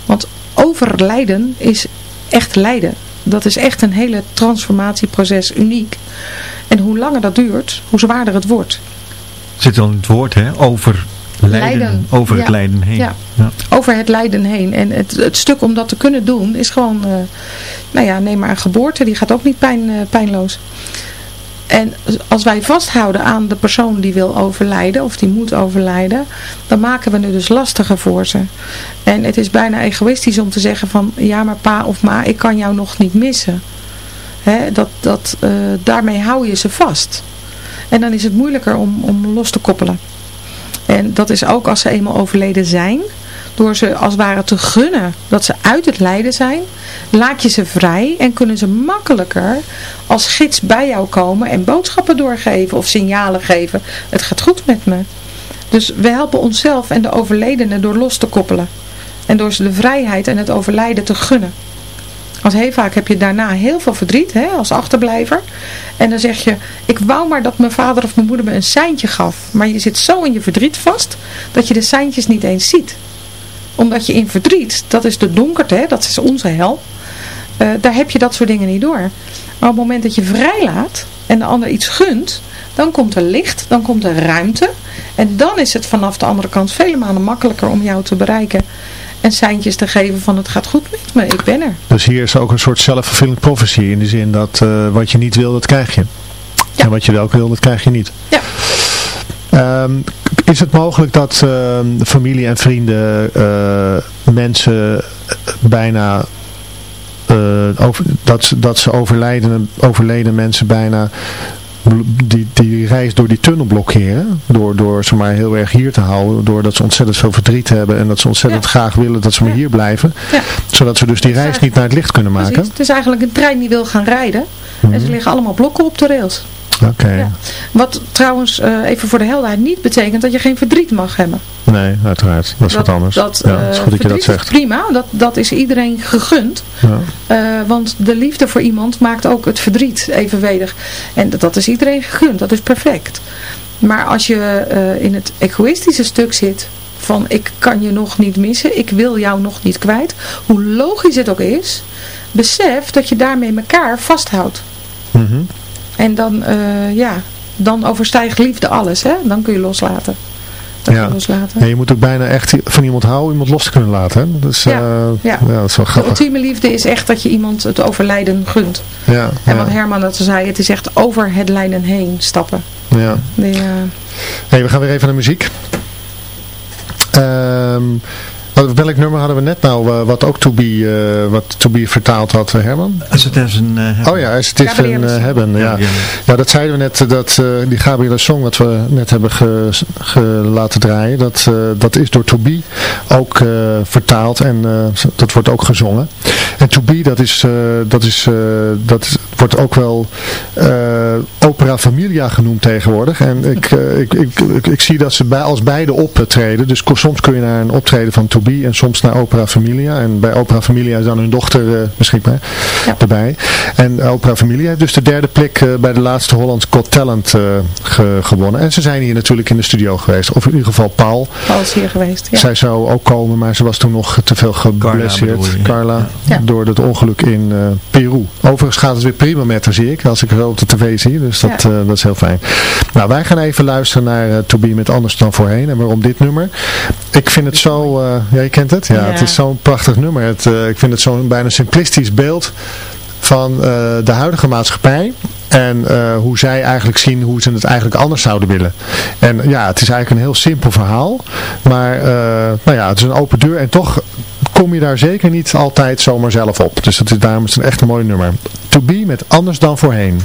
Want overlijden is echt lijden. Dat is echt een hele transformatieproces, uniek. En hoe langer dat duurt, hoe zwaarder het wordt. Zit dan het woord, hè? Over Over het lijden heen. Ja. Ja. over het lijden heen. En het, het stuk om dat te kunnen doen is gewoon, eh, nou ja, neem maar een geboorte, die gaat ook niet pijn, eh, pijnloos. En als wij vasthouden aan de persoon die wil overlijden of die moet overlijden, dan maken we het dus lastiger voor ze. En het is bijna egoïstisch om te zeggen van, ja maar pa of ma, ik kan jou nog niet missen. Dat, dat, eh, daarmee hou je ze vast. En dan is het moeilijker om, om los te koppelen. En dat is ook als ze eenmaal overleden zijn. Door ze als het ware te gunnen dat ze uit het lijden zijn. Laat je ze vrij en kunnen ze makkelijker als gids bij jou komen. En boodschappen doorgeven of signalen geven. Het gaat goed met me. Dus we helpen onszelf en de overledene door los te koppelen. En door ze de vrijheid en het overlijden te gunnen. Want heel vaak heb je daarna heel veel verdriet hè, als achterblijver. En dan zeg je, ik wou maar dat mijn vader of mijn moeder me een seintje gaf. Maar je zit zo in je verdriet vast dat je de seintjes niet eens ziet. Omdat je in verdriet, dat is de donkerte, hè, dat is onze hel. eh, daar heb je dat soort dingen niet door. Maar op het moment dat je vrijlaat en de ander iets gunt, dan komt er licht, dan komt er ruimte. En dan is het vanaf de andere kant vele malen makkelijker om jou te bereiken. En seintjes te geven van het gaat goed met me, ik ben er. Dus hier is ook een soort self-fulfilling prophecy in de zin dat eh, wat je niet wil, dat krijg je. Ja. En wat je wel wil, dat krijg je niet. Ja. Ehm, is het mogelijk dat ehm, familie en vrienden eh, mensen bijna eh, over, dat, ze- dat ze overlijden, overleden mensen bijna bl- die, die reis door die tunnel blokkeren. Door, door ze maar heel erg hier te houden. Doordat ze ontzettend veel verdriet hebben. En dat ze ontzettend Ja. graag willen dat ze maar Ja. hier blijven. Ja. Zodat ze dus die reis niet naar het licht kunnen maken. Precies. Het is eigenlijk een trein die wil gaan rijden. En Mhm. ze liggen allemaal blokken op de rails. Oké. Ja. Wat trouwens, eh, even voor de helderheid, niet betekent dat je geen verdriet mag hebben. Nee, uiteraard. Dat is wat anders. Dat, ja, eh, het is goed dat je dat zegt. prima, dat, dat is iedereen gegund. Ja. Eh, want de liefde voor iemand maakt ook het verdriet evenwedig. En dat, dat is iedereen gegund, dat is perfect. Maar als je in het egoïstische stuk zit van ik kan je nog niet missen, ik wil jou nog niet kwijt. Hoe logisch het ook is, besef dat je daarmee elkaar vasthoudt. Mhm. En dan, eh, ja, dan overstijgt liefde alles, hè? Dan kun je loslaten. Dan Ja. je loslaten. Je moet ook bijna echt van iemand houden, iemand los te kunnen laten. Hè? Is, Ja, ja. ja, dat is wel De grappig. ultieme liefde is echt dat je iemand het overlijden gunt. Ja, En wat Herman dat zei, het is echt over het lijden heen stappen. ja. Die, eh, Hey, we gaan weer even naar muziek. Ehm, wat- welk nummer hadden we net nou, eh, wat ook To Be, eh, wat to be vertaald had, eh, Herman? Als het is een... eh, Oh ja, als het is een hebben. Ja. Ja, ja. ja, dat zeiden we net, dat eh, die Gabrielle Song wat we net hebben ge, ge- laten draaien, dat, eh, dat is door To Be ook eh, vertaald en eh, dat wordt ook gezongen. En To Be, dat is, eh, dat is, eh, dat is, wordt ook wel eh, opera familia genoemd tegenwoordig. En ik, ik, ik, ik, ik zie dat ze bij, als beide optreden. Dus soms kun je naar een optreden van To Be en soms naar opera familia. En bij opera familia is dan hun dochter eh, beschikbaar Ja. erbij. En eh, opera familia heeft dus de derde plek eh, bij de laatste Hollands Got Talent eh, ge- gewonnen. En ze zijn hier natuurlijk in de studio geweest. Of in ieder geval Paul. Paul is hier geweest. Ja. Zij zou ook komen, maar ze was toen nog te veel geblesseerd. Carla, Ja. door het ongeluk in eh, Peru. Overigens gaat het weer prima met haar, zie ik. Als ik haar op de tv zie. Dus dat, Ja. eh, dat is heel fijn. Nou, wij gaan even luisteren naar To Be met Anders dan Voorheen. En waarom dit nummer? Ik vind het zo... eh ja, je kent het? Ja, Ja. het is zo'n prachtig nummer. Het, eh, ik vind het zo'n bijna simplistisch beeld van eh, de huidige maatschappij. En eh, hoe zij eigenlijk zien hoe ze het eigenlijk anders zouden willen. En ja, het is eigenlijk een heel simpel verhaal. Maar nou ja, het is een open deur. En toch kom je daar zeker niet altijd zomaar zelf op. Dus dat is, daarom is het een echt een mooi nummer. To Be met Anders dan Voorheen.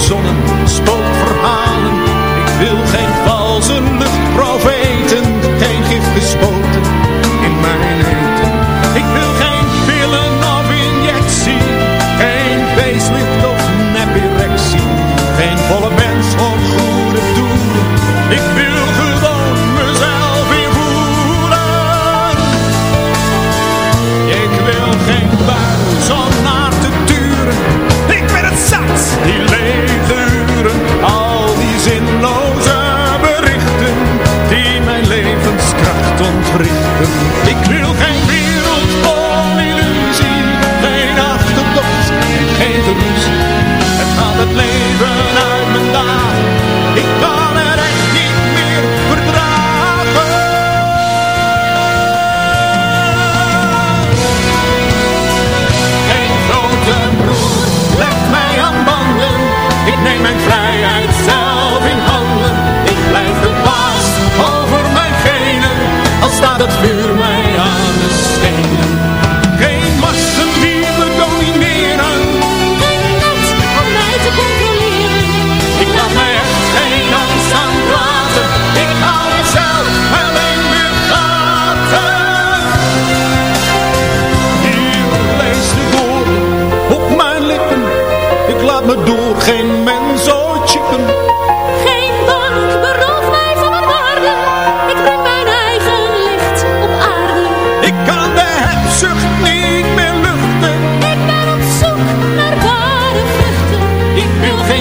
Verzonnen spookverhalen. Ik wil geen valse luchtprofeten, geen gif gespoten in mijn eten. Ik wil geen pillen of injectie, geen facelift of nep-erectie. Geen volle mens voor goede doelen. Ik wil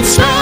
It's.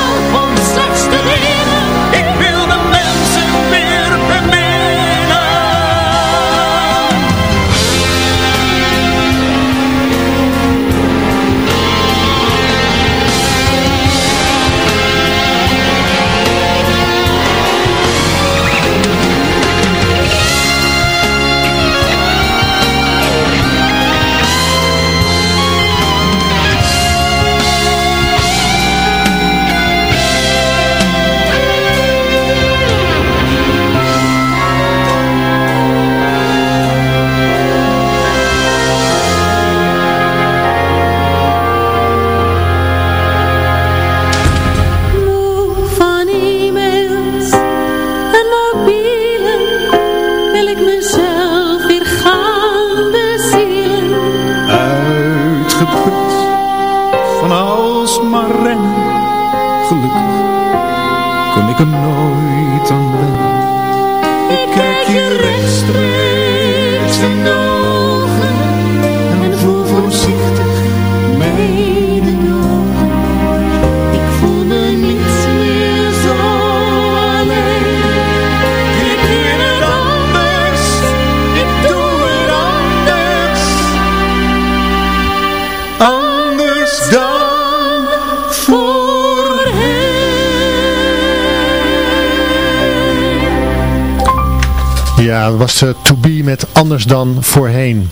Dan Voorheen.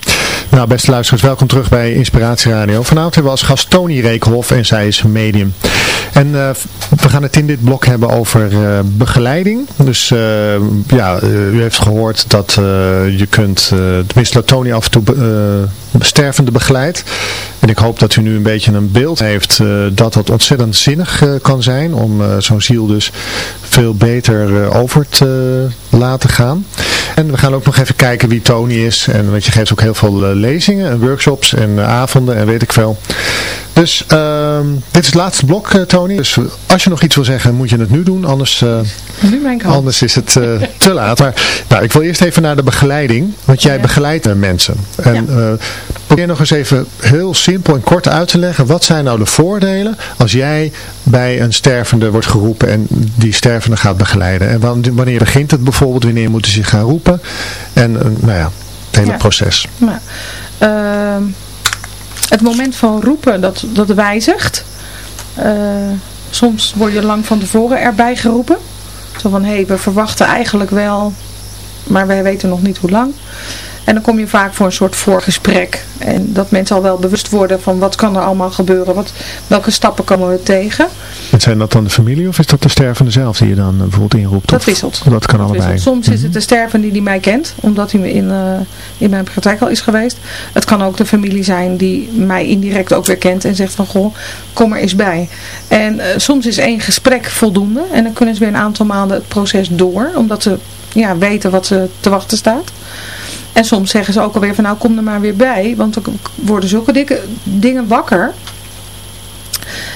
Nou, beste luisteraars, welkom terug bij Inspiratie Radio. Vanavond hebben we als gast Tony Reekhoff en zij is medium. En eh, we gaan het in dit blok hebben over eh, begeleiding. Dus eh, ja, u heeft gehoord dat je kunt, tenminste dat Tony af en toe stervende begeleidt. En ik hoop dat u nu een beetje een beeld heeft eh, dat dat ontzettend zinnig eh, kan zijn om eh, zo'n ziel dus veel beter over te laten gaan. En we gaan ook nog even kijken wie Tony is. En want je geeft ook heel veel lezingen en workshops en avonden en weet ik veel. Dus ehm, dit is het laatste blok Tony. Dus als je nog iets wil zeggen moet je het nu doen. Anders, Nu mijn kant. anders is het te laat. Maar nou, ik wil eerst even naar de begeleiding. Want jij Ja. begeleidt mensen. En probeer nog eens even heel simpel en kort uit te leggen. Wat zijn nou de voordelen als jij bij een stervende wordt geroepen en die stervende gaat begeleiden? En wan- wanneer begint het bijvoorbeeld? Wanneer moeten ze zich gaan roepen? En eh, nou ja, het hele Ja. proces. Nou, ehm, het moment van roepen, dat, dat wijzigt. Eh, soms word je lang van tevoren erbij geroepen. Zo van, hé, hey, we verwachten eigenlijk wel, maar wij weten nog niet hoe lang. En dan kom je vaak voor een soort voorgesprek. En dat mensen al wel bewust worden van wat kan er allemaal gebeuren. Wat, welke stappen komen we tegen. En zijn dat dan de familie of is dat de stervende zelf die je dan eh, bijvoorbeeld inroept? Dat Of- wisselt. Dat kan Dat allebei. wisselt. Soms is het de stervende die mij kent, omdat hij me in, eh, in mijn praktijk al is geweest. Het kan ook de familie zijn die mij indirect ook weer kent en zegt van goh, kom er eens bij. En eh, soms is één gesprek voldoende en dan kunnen ze weer een aantal maanden het proces door, omdat ze ja, weten wat ze te wachten staat. En soms zeggen ze ook alweer van nou kom er maar weer bij, want dan worden zulke dikke dingen wakker.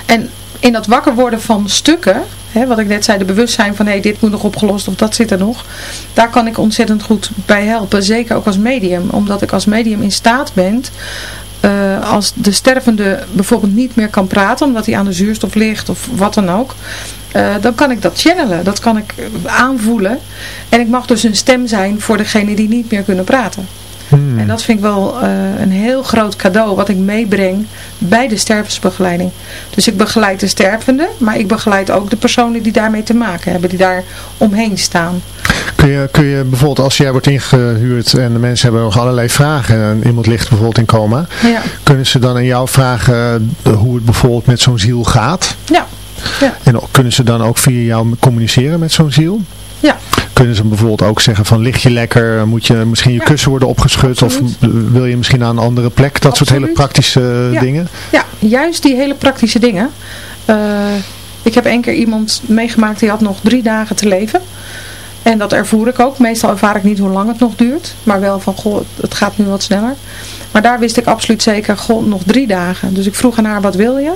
En in dat wakker worden van stukken, hè, wat ik net zei, de bewustzijn van hé, dit moet nog opgelost of dat zit er nog. Daar kan ik ontzettend goed bij helpen, zeker ook als medium. Omdat ik als medium in staat ben, eh, als de stervende bijvoorbeeld niet meer kan praten, omdat hij aan de zuurstof ligt of wat dan ook. eh, dan kan ik dat channelen, dat kan ik aanvoelen. En ik mag dus een stem zijn voor degene die niet meer kunnen praten. Hmm. En dat vind ik wel eh, een heel groot cadeau wat ik meebreng bij de stervensbegeleiding. Dus ik begeleid de stervende, maar ik begeleid ook de personen die daarmee te maken hebben, die daar omheen staan. Kun je, kun je bijvoorbeeld als jij wordt ingehuurd en de mensen hebben nog allerlei vragen en iemand ligt bijvoorbeeld in coma, Ja, kunnen ze dan aan jou vragen eh, hoe het bijvoorbeeld met zo'n ziel gaat? ja, ja, En kunnen ze dan ook via jou communiceren met zo'n ziel? ja. Kunnen ze bijvoorbeeld ook zeggen van lig je lekker, moet je misschien je Ja. kussen worden opgeschud Absoluut. of wil je misschien naar een andere plek? Dat soort hele praktische Ja. dingen. Ja, juist die hele praktische dingen. Eh, ik heb één keer iemand meegemaakt die had nog drie dagen te leven. En dat ervoer ik ook. Meestal ervaar ik niet hoe lang het nog duurt. Maar wel van, goh, het gaat nu wat sneller. Maar daar wist ik absoluut zeker, goh, nog drie dagen. Dus ik vroeg aan haar, wat wil je?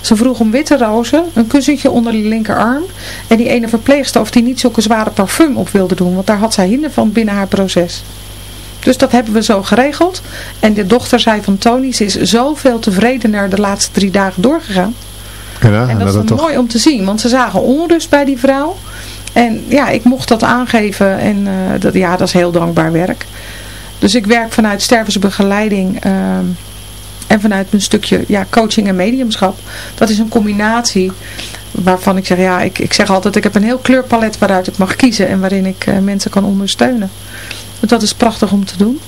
Ze vroeg om witte rozen, een kussentje onder de linkerarm. En die ene verpleegster of die niet zulke zware parfum op wilde doen. Want daar had zij hinder van binnen haar proces. Dus dat hebben we zo geregeld. En de dochter zei van Tony, ze is zoveel tevredener de laatste drie dagen doorgegaan. Ja, en dat is dat mooi om te zien, want ze zagen onrust bij die vrouw. En ja, ik mocht dat aangeven en eh, dat, ja, dat is heel dankbaar werk. Dus ik werk vanuit stervensbegeleiding ehm, en vanuit een stukje ja, coaching en mediumschap. Dat is een combinatie waarvan ik zeg, ja, ik, ik zeg altijd, ik heb een heel kleurpalet waaruit ik mag kiezen en waarin ik eh, mensen kan ondersteunen. Dus dat is prachtig om te doen.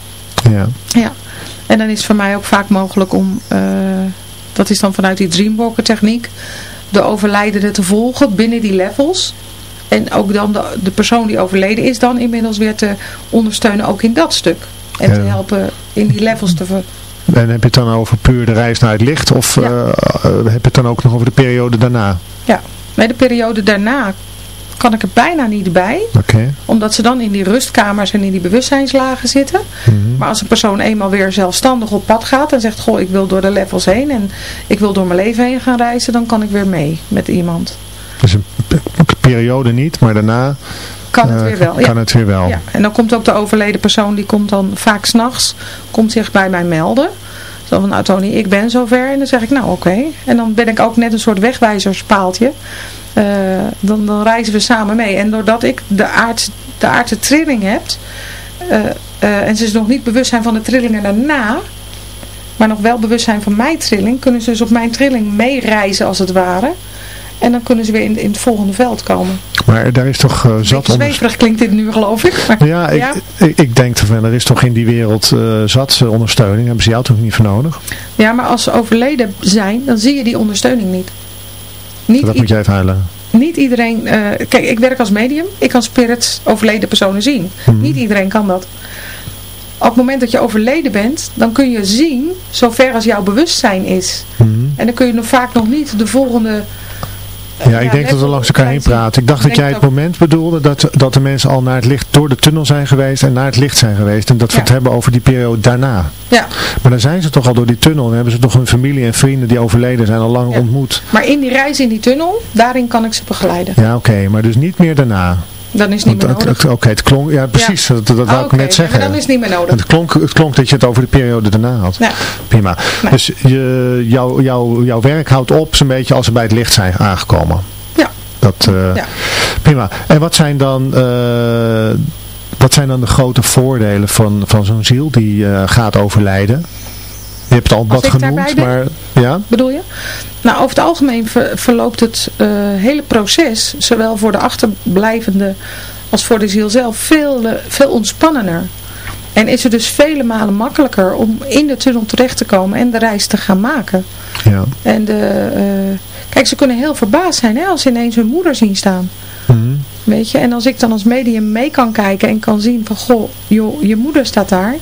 Ja. Ja, en dan is het voor mij ook vaak mogelijk om, eh, dat is dan vanuit die Dreamwalker techniek, de overlijdende te volgen binnen die levels. En ook dan de, de persoon die overleden is dan inmiddels weer te ondersteunen ook in dat stuk. En te helpen in die levels te ver... En heb je het dan over puur de reis naar het licht of Ja. eh, eh, heb je het dan ook nog over de periode daarna? Ja, bij de periode daarna kan ik er bijna niet bij. Oké. Omdat ze dan in die rustkamers en in die bewustzijnslagen zitten. Mhm. Maar als een persoon eenmaal weer zelfstandig op pad gaat en zegt, goh, ik wil door de levels heen en ik wil door mijn leven heen gaan reizen, dan kan ik weer mee met iemand. Een periode niet, maar daarna Kan het eh, weer wel. Ja. kan het weer wel. Ja, en dan komt ook de overleden persoon, die komt dan vaak s'nachts, komt zich bij mij melden. Zo van, nou Tony, ik ben zover. En dan zeg ik, nou oké. En dan ben ik ook net een soort wegwijzerspaaltje. Eh, dan, dan reizen we samen mee. En doordat ik de, aard, de aardse trilling heb, eh, en ze is nog niet bewust zijn van de trillingen daarna, maar nog wel bewust zijn van mijn trilling, kunnen ze dus op mijn trilling meereizen als het ware. En dan kunnen ze weer in, in het volgende veld komen. Maar daar is toch eh, zat Beetje onder... zweverig klinkt dit nu geloof ik. Maar, Ja, ik, Ja. Ik, ik denk van, er is toch in die wereld eh, zat ondersteuning. Hebben ze jou toch niet voor nodig? Ja, maar als ze overleden zijn, dan zie je die ondersteuning niet. Niet, Dat moet jij even niet iedereen... eh, kijk, ik werk als medium. Ik kan spirits overleden personen zien. Mhm. Niet iedereen kan dat. Op het moment dat je overleden bent, dan kun je zien, zover als jouw bewustzijn is. Mhm. En dan kun je nog vaak nog niet de volgende... Ja, ik denk dat we langs elkaar heen praten. Ik dacht dat jij het moment bedoelde dat, dat de mensen al naar het licht door de tunnel zijn geweest en naar het licht zijn geweest. En dat we Ja. het hebben over die periode daarna. Ja, Maar dan zijn ze toch al door die tunnel en hebben ze toch hun familie en vrienden die overleden zijn al lang Ja. ontmoet. maar in die reis in die tunnel, daarin kan ik ze begeleiden. Ja, oké, maar dus niet meer daarna. Dan is het niet meer nodig. Oké, het klonk, ja precies, dat, dat wou Ah, ik net zeggen. Dan is het niet meer nodig. het, klonk, het klonk dat je het over de periode daarna had. Ja. Prima. Nee. Dus je, jouw jouw jouw werk houdt op zo'n beetje als ze bij het licht zijn aangekomen. Ja. Dat, Ja. Prima. En wat zijn dan, eh, wat zijn dan de grote voordelen van, van zo'n ziel die eh, gaat overlijden? Je hebt al wat genoemd, ben? maar ja? bedoel je? Nou, over het algemeen ver- verloopt het eh, hele proces, zowel voor de achterblijvende als voor de ziel zelf, veel, eh, veel ontspannender. En is het dus vele malen makkelijker om in de tunnel terecht te komen en de reis te gaan maken. ja. En de, eh, kijk, ze kunnen heel verbaasd zijn hè, als ze ineens hun moeder zien staan. Mhm. Weet je, en als ik dan als medium mee kan kijken en kan zien van, goh, joh, je moeder staat daar.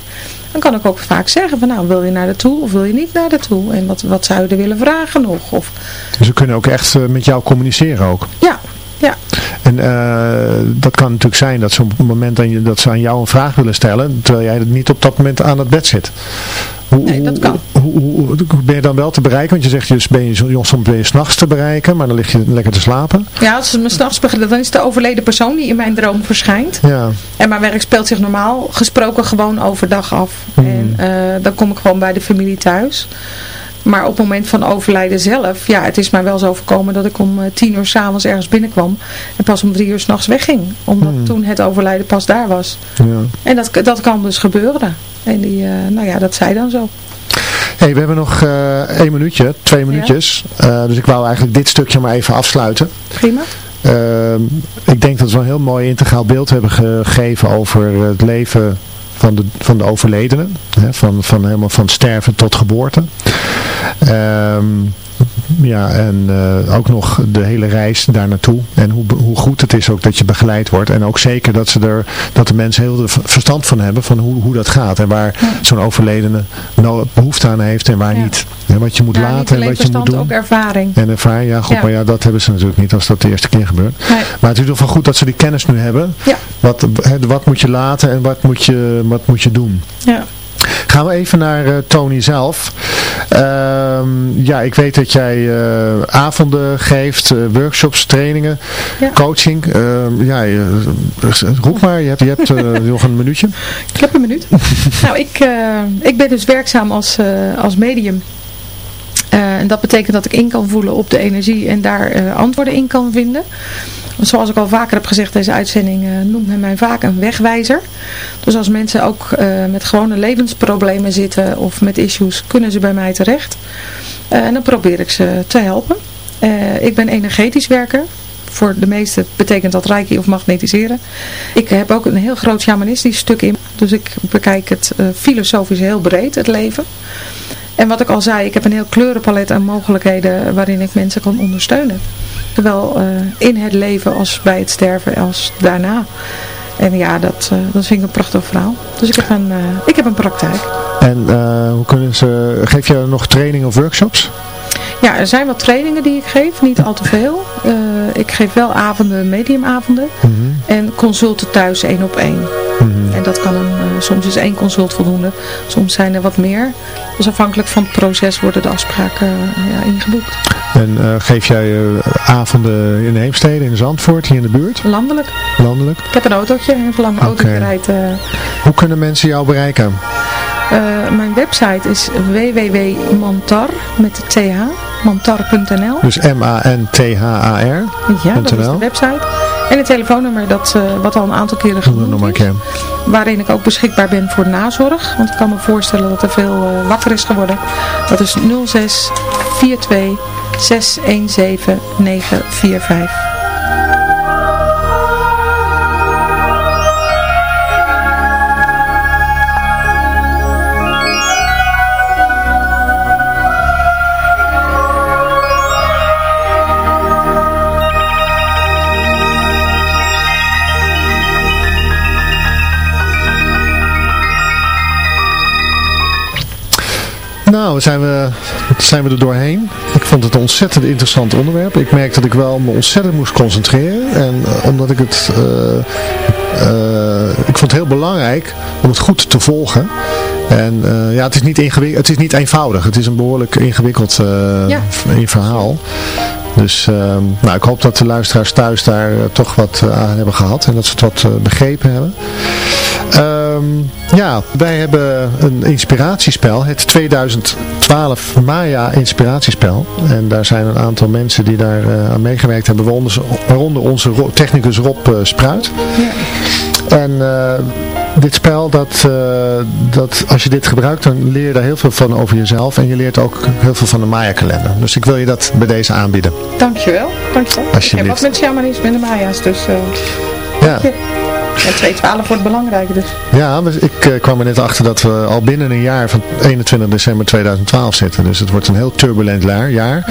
Dan kan ik ook vaak zeggen van, nou, wil je naar de toe of wil je niet naar de toe? En wat, wat zou je er willen vragen nog? Of, Dus ze kunnen ook echt eh, met jou communiceren ook. ja, ja, En eh, dat kan natuurlijk zijn dat ze op het moment dat, je, dat ze aan jou een vraag willen stellen, terwijl jij niet op dat moment aan het bed zit. Hoe, Nee, dat kan. Hoe, hoe, ben je dan wel te bereiken? Want je zegt, dus ben je, soms ben je s'nachts te bereiken, maar dan lig je lekker te slapen. ja, als het me s'nachts begint, dan is het de overleden persoon die in mijn droom verschijnt. Ja, En mijn werk speelt zich normaal gesproken gewoon overdag af. Hmm. En eh, dan kom ik gewoon bij de familie thuis. Maar op het moment van overlijden zelf, ja, het is mij wel zo voorkomen dat ik om eh, tien uur s'avonds ergens binnenkwam en pas om drie uur s'nachts wegging. Omdat Hmm. toen het overlijden pas daar was. ja. En dat, dat kan dus gebeuren. En die, eh, nou ja, dat zei dan zo. hey, we hebben nog eh één minuutje, twee minuutjes. Dus ik wou eigenlijk dit stukje maar even afsluiten. Prima. Ehm, ik denk dat we een heel mooi integraal beeld hebben gegeven over het leven van de, van de overledenen. Hè, van, van helemaal van sterven tot geboorte. Ehm, ja, en eh, ook nog de hele reis daar naartoe. En hoe, hoe goed het is ook dat je begeleid wordt. En ook zeker dat, ze er, dat de mensen heel veel verstand van hebben van hoe, hoe dat gaat. En waar zo'n overledene nou behoefte aan heeft en waar Ja. niet. En wat je moet laten en wat je moet doen. ook ervaring. En ervaring, ja, goed, maar ja, dat hebben ze natuurlijk niet als dat de eerste keer gebeurt. Nee. Maar het is in ieder geval goed dat ze die kennis nu hebben. Ja. Wat, wat moet je laten en wat moet je, wat moet je doen. Ja. Gaan we even naar eh, Tony zelf. Ehm, ja, ik weet dat jij eh, avonden geeft, eh, workshops, trainingen, Ja. coaching. Ehm, ja, je- roep maar, je hebt, je hebt nog een minuutje. Ik heb een minuut. nou, ik, ik ben dus werkzaam als, als medium. En dat betekent dat ik in kan voelen op de energie en daar antwoorden in kan vinden. Zoals ik al vaker heb gezegd, deze uitzending eh, noemt men mij vaak een wegwijzer. Dus als mensen ook eh, met gewone levensproblemen zitten of met issues, kunnen ze bij mij terecht. Eh, en dan probeer ik ze te helpen. Ik ben energetisch werker. Voor de meesten betekent dat reiki of magnetiseren. Ik heb ook een heel groot shamanistisch stuk in. Dus ik bekijk het filosofisch heel breed, het leven. En wat ik al zei, ik heb een heel kleurenpalet aan mogelijkheden waarin ik mensen kan ondersteunen. Zowel eh, in het leven als bij het sterven als daarna. En ja, dat, eh, dat vind ik een prachtig verhaal. Dus ik heb een, eh, ik heb een praktijk. En hoe kunnen ze, geef je nog trainingen of workshops? Ja, er zijn wat trainingen die ik geef, niet al te veel. Ik geef wel avonden, mediumavonden Mhm, en consulten thuis één op één. En dat kan een, eh, soms is één consult voldoende, soms zijn er wat meer. Dus afhankelijk van het proces worden de afspraken eh, ja, ingeboekt. En eh, geef jij eh, avonden in Heemstede, in Zandvoort, hier in de buurt? Landelijk. Landelijk. Ik heb een autootje, een autootje rijdt. eh, Hoe kunnen mensen jou bereiken? mijn website is www.mantar met th, mantar.nl. Dus M-A-N-T-H-A-R. Ja, dat is de website. En het telefoonnummer, dat, eh, wat al een aantal keren genoemd is. Waarin ik ook beschikbaar ben voor nazorg. Want ik kan me voorstellen dat er veel eh, wakker is geworden. Dat is 06 42 617 945. Nou, zijn we, zijn we er doorheen. Ik vond het een ontzettend interessant onderwerp. Ik merk dat ik wel me ontzettend moest concentreren. En eh, omdat ik het... eh, eh, ik vond het heel belangrijk om het goed te volgen. En ja, het is, niet het is niet eenvoudig. Het is een behoorlijk ingewikkeld Ja. verhaal. Dus ehm, nou, ik hoop dat de luisteraars thuis daar eh, toch wat eh, aan hebben gehad. En dat ze het wat eh, begrepen hebben. Ehm, ja, wij hebben een inspiratiespel. Het 2012 Maya inspiratiespel. En daar zijn een aantal mensen die daar aan meegewerkt hebben. Waaronder, onze technicus Rob eh, Spruit. En eh, dit spel, dat, eh, dat, als je dit gebruikt, dan leer je daar heel veel van over jezelf. En je leert ook heel veel van de Maya kalender. Dus ik wil je dat bij deze aanbieden. Dankjewel. Dankjewel. Ik heb Alsjeblieft. wat met shamanisme en de Maya's. Dus eh Ja. En 212 wordt belangrijk. Dus. Ja, ik eh, kwam er net achter dat we al binnen een jaar van 21 december 2012 zitten. Dus het wordt een heel turbulent jaar.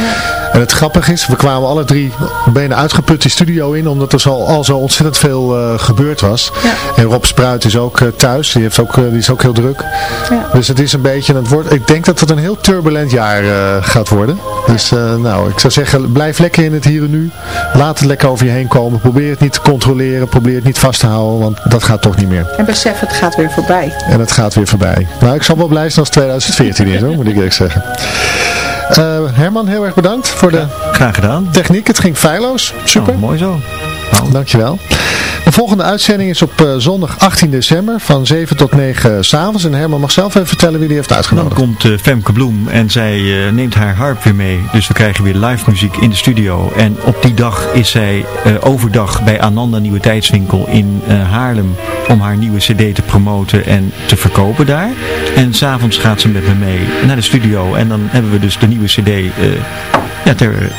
En het grappige is, we kwamen alle drie bijna uitgeput die studio in, omdat er zo, al zo ontzettend veel eh, gebeurd was. Ja. En Rob Spruit is ook eh, thuis, die, heeft ook, die is ook heel druk. Ja. Dus het is een beetje, het wordt, ik denk dat het een heel turbulent jaar gaat worden. Dus nou, ik zou zeggen, blijf lekker in het hier en nu. Laat het lekker over je heen komen. Probeer het niet te controleren, probeer het niet vast te houden, want dat gaat toch niet meer. En besef, het gaat weer voorbij. En het gaat weer voorbij. Nou, ik zal wel blij zijn als 2014 is, hoor, moet ik eerlijk zeggen. Eh, Herman, heel erg bedankt voor de Graag gedaan. techniek. Het ging feilloos. Super. Oh, mooi zo. Dankjewel. De volgende uitzending is op eh, zondag 18 december van 7 tot 9 s s'avonds. En Herman mag zelf even vertellen wie die heeft Dan uitgenodigd. komt eh, Femke Bloem en zij eh, neemt haar harp weer mee. Dus we krijgen weer live muziek in de studio. En op die dag is zij overdag bij Ananda Nieuwe Tijdswinkel in Haarlem om haar nieuwe cd te promoten en te verkopen daar. En s'avonds gaat ze met me mee naar de studio en dan hebben we dus de nieuwe cd ja, ter,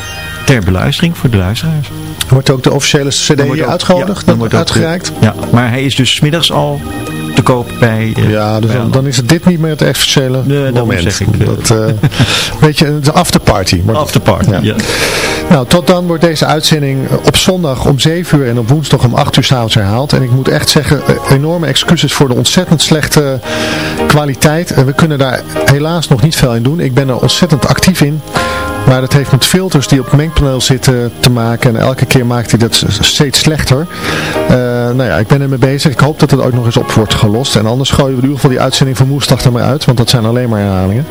ter beluistering voor de luisteraars. Wordt ook de officiële cd hier ook- uitgenodigd, ja, dan wordt uitgereikt? Ja, maar hij is dus 's middags al te koop bij... eh, Ja, dus dan, dan is het dit niet meer het officiële Nee, moment. zeg ik, eh. dat, eh, weet je, de afterparty. Afterparty, Ja. ja. Nou, tot dan wordt deze uitzending op zondag om 7 uur en op woensdag om 8 uur s'avonds herhaald. En ik moet echt zeggen, enorme excuses voor de ontzettend slechte kwaliteit. We kunnen daar helaas nog niet veel in doen. Ik ben er ontzettend actief in. Maar dat heeft met filters die op het mengpaneel zitten te maken. En elke keer maakt hij dat steeds slechter. Eh, nou ja, ik ben ermee bezig. Ik hoop dat het ook nog eens op wordt gelost. En anders gooien we in ieder geval die uitzending van woensdag er maar uit. Want dat zijn alleen maar herhalingen.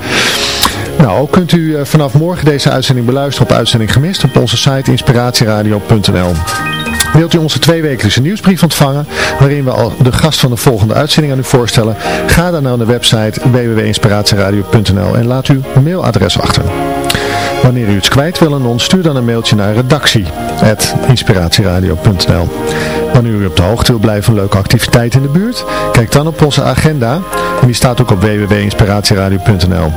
Nou, ook kunt u eh, vanaf morgen deze uitzending beluisteren op Uitzending Gemist op onze site inspiratieradio.nl. Wilt u onze tweewekelijkse nieuwsbrief ontvangen, waarin we al de gast van de volgende uitzending aan u voorstellen? Ga dan naar de website www.inspiratieradio.nl en laat uw mailadres achter. Wanneer u iets kwijt wil aan ons, stuur dan een mailtje naar redactie.inspiratieradio.nl Wanneer u op de hoogte wil blijven van leuke activiteiten in de buurt, kijk dan op onze agenda. En die staat ook op www.inspiratieradio.nl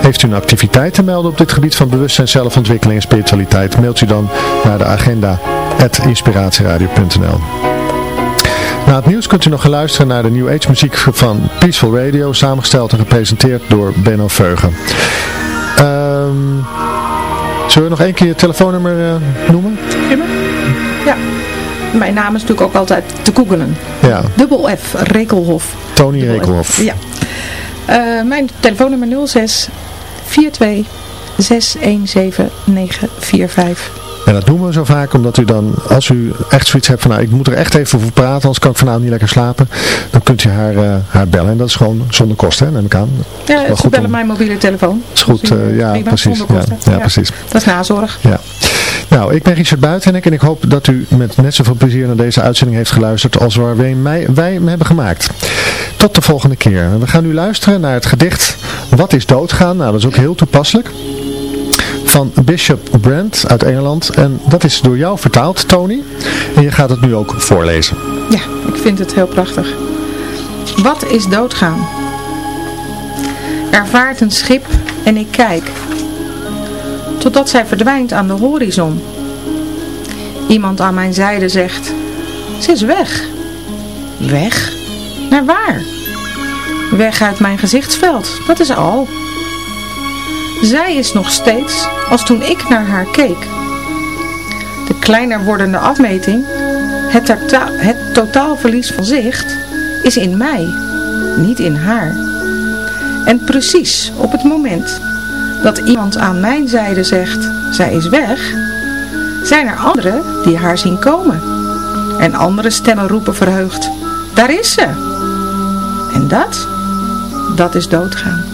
heeft u een activiteit te melden op dit gebied van bewustzijn, zelfontwikkeling en spiritualiteit, mailt u dan naar de agenda inspiratieradio.nl Na het nieuws kunt u nog gaan luisteren naar de New Age muziek van Peaceful Radio, samengesteld en gepresenteerd door Benno Veugen. Ehm, zullen we nog één keer je telefoonnummer eh, noemen? Ja. Mijn naam is natuurlijk ook altijd te googelen. Ja, Dubbel F, Rekelhof. Tony Dubbel F. Rekelhof. Ja. Eh, mijn telefoonnummer 06 42 617 945. En dat doen we zo vaak omdat u dan, als u echt zoiets hebt van nou ik moet er echt even over praten, anders kan ik vanavond niet lekker slapen. Dan kunt u haar, eh, haar bellen. En dat is gewoon zonder kosten, hè, neem ik aan. Ja, ze goed bellen om- mijn mobiele telefoon. is goed, Dus, eh, eh, ja, prima, precies. Ja, precies. Dat is nazorg. Ja. Nou, ik ben Richard Buitenek en ik hoop dat u met net zoveel plezier naar deze uitzending heeft geluisterd als waar wij, mij- wij hem hebben gemaakt. Tot de volgende keer. We gaan nu luisteren naar het gedicht Wat is doodgaan? Nou, dat is ook heel toepasselijk. Van Bishop Brand uit Engeland. En dat is door jou vertaald, Tony. En je gaat het nu ook voorlezen. Ja, ik vind het heel prachtig. Wat is doodgaan? Er vaart een schip en ik kijk. Totdat zij verdwijnt aan de horizon. Iemand aan mijn zijde zegt. Ze is weg. Weg? Naar waar? Weg uit mijn gezichtsveld, dat is al. Zij is nog steeds als toen ik naar haar keek. De kleiner wordende afmeting, het, tota- het totaalverlies van zicht, is in mij, niet in haar. En precies op het moment dat iemand aan mijn zijde zegt, zij is weg, zijn er anderen die haar zien komen. En andere stemmen roepen verheugd, daar is ze. En dat, dat is doodgaan.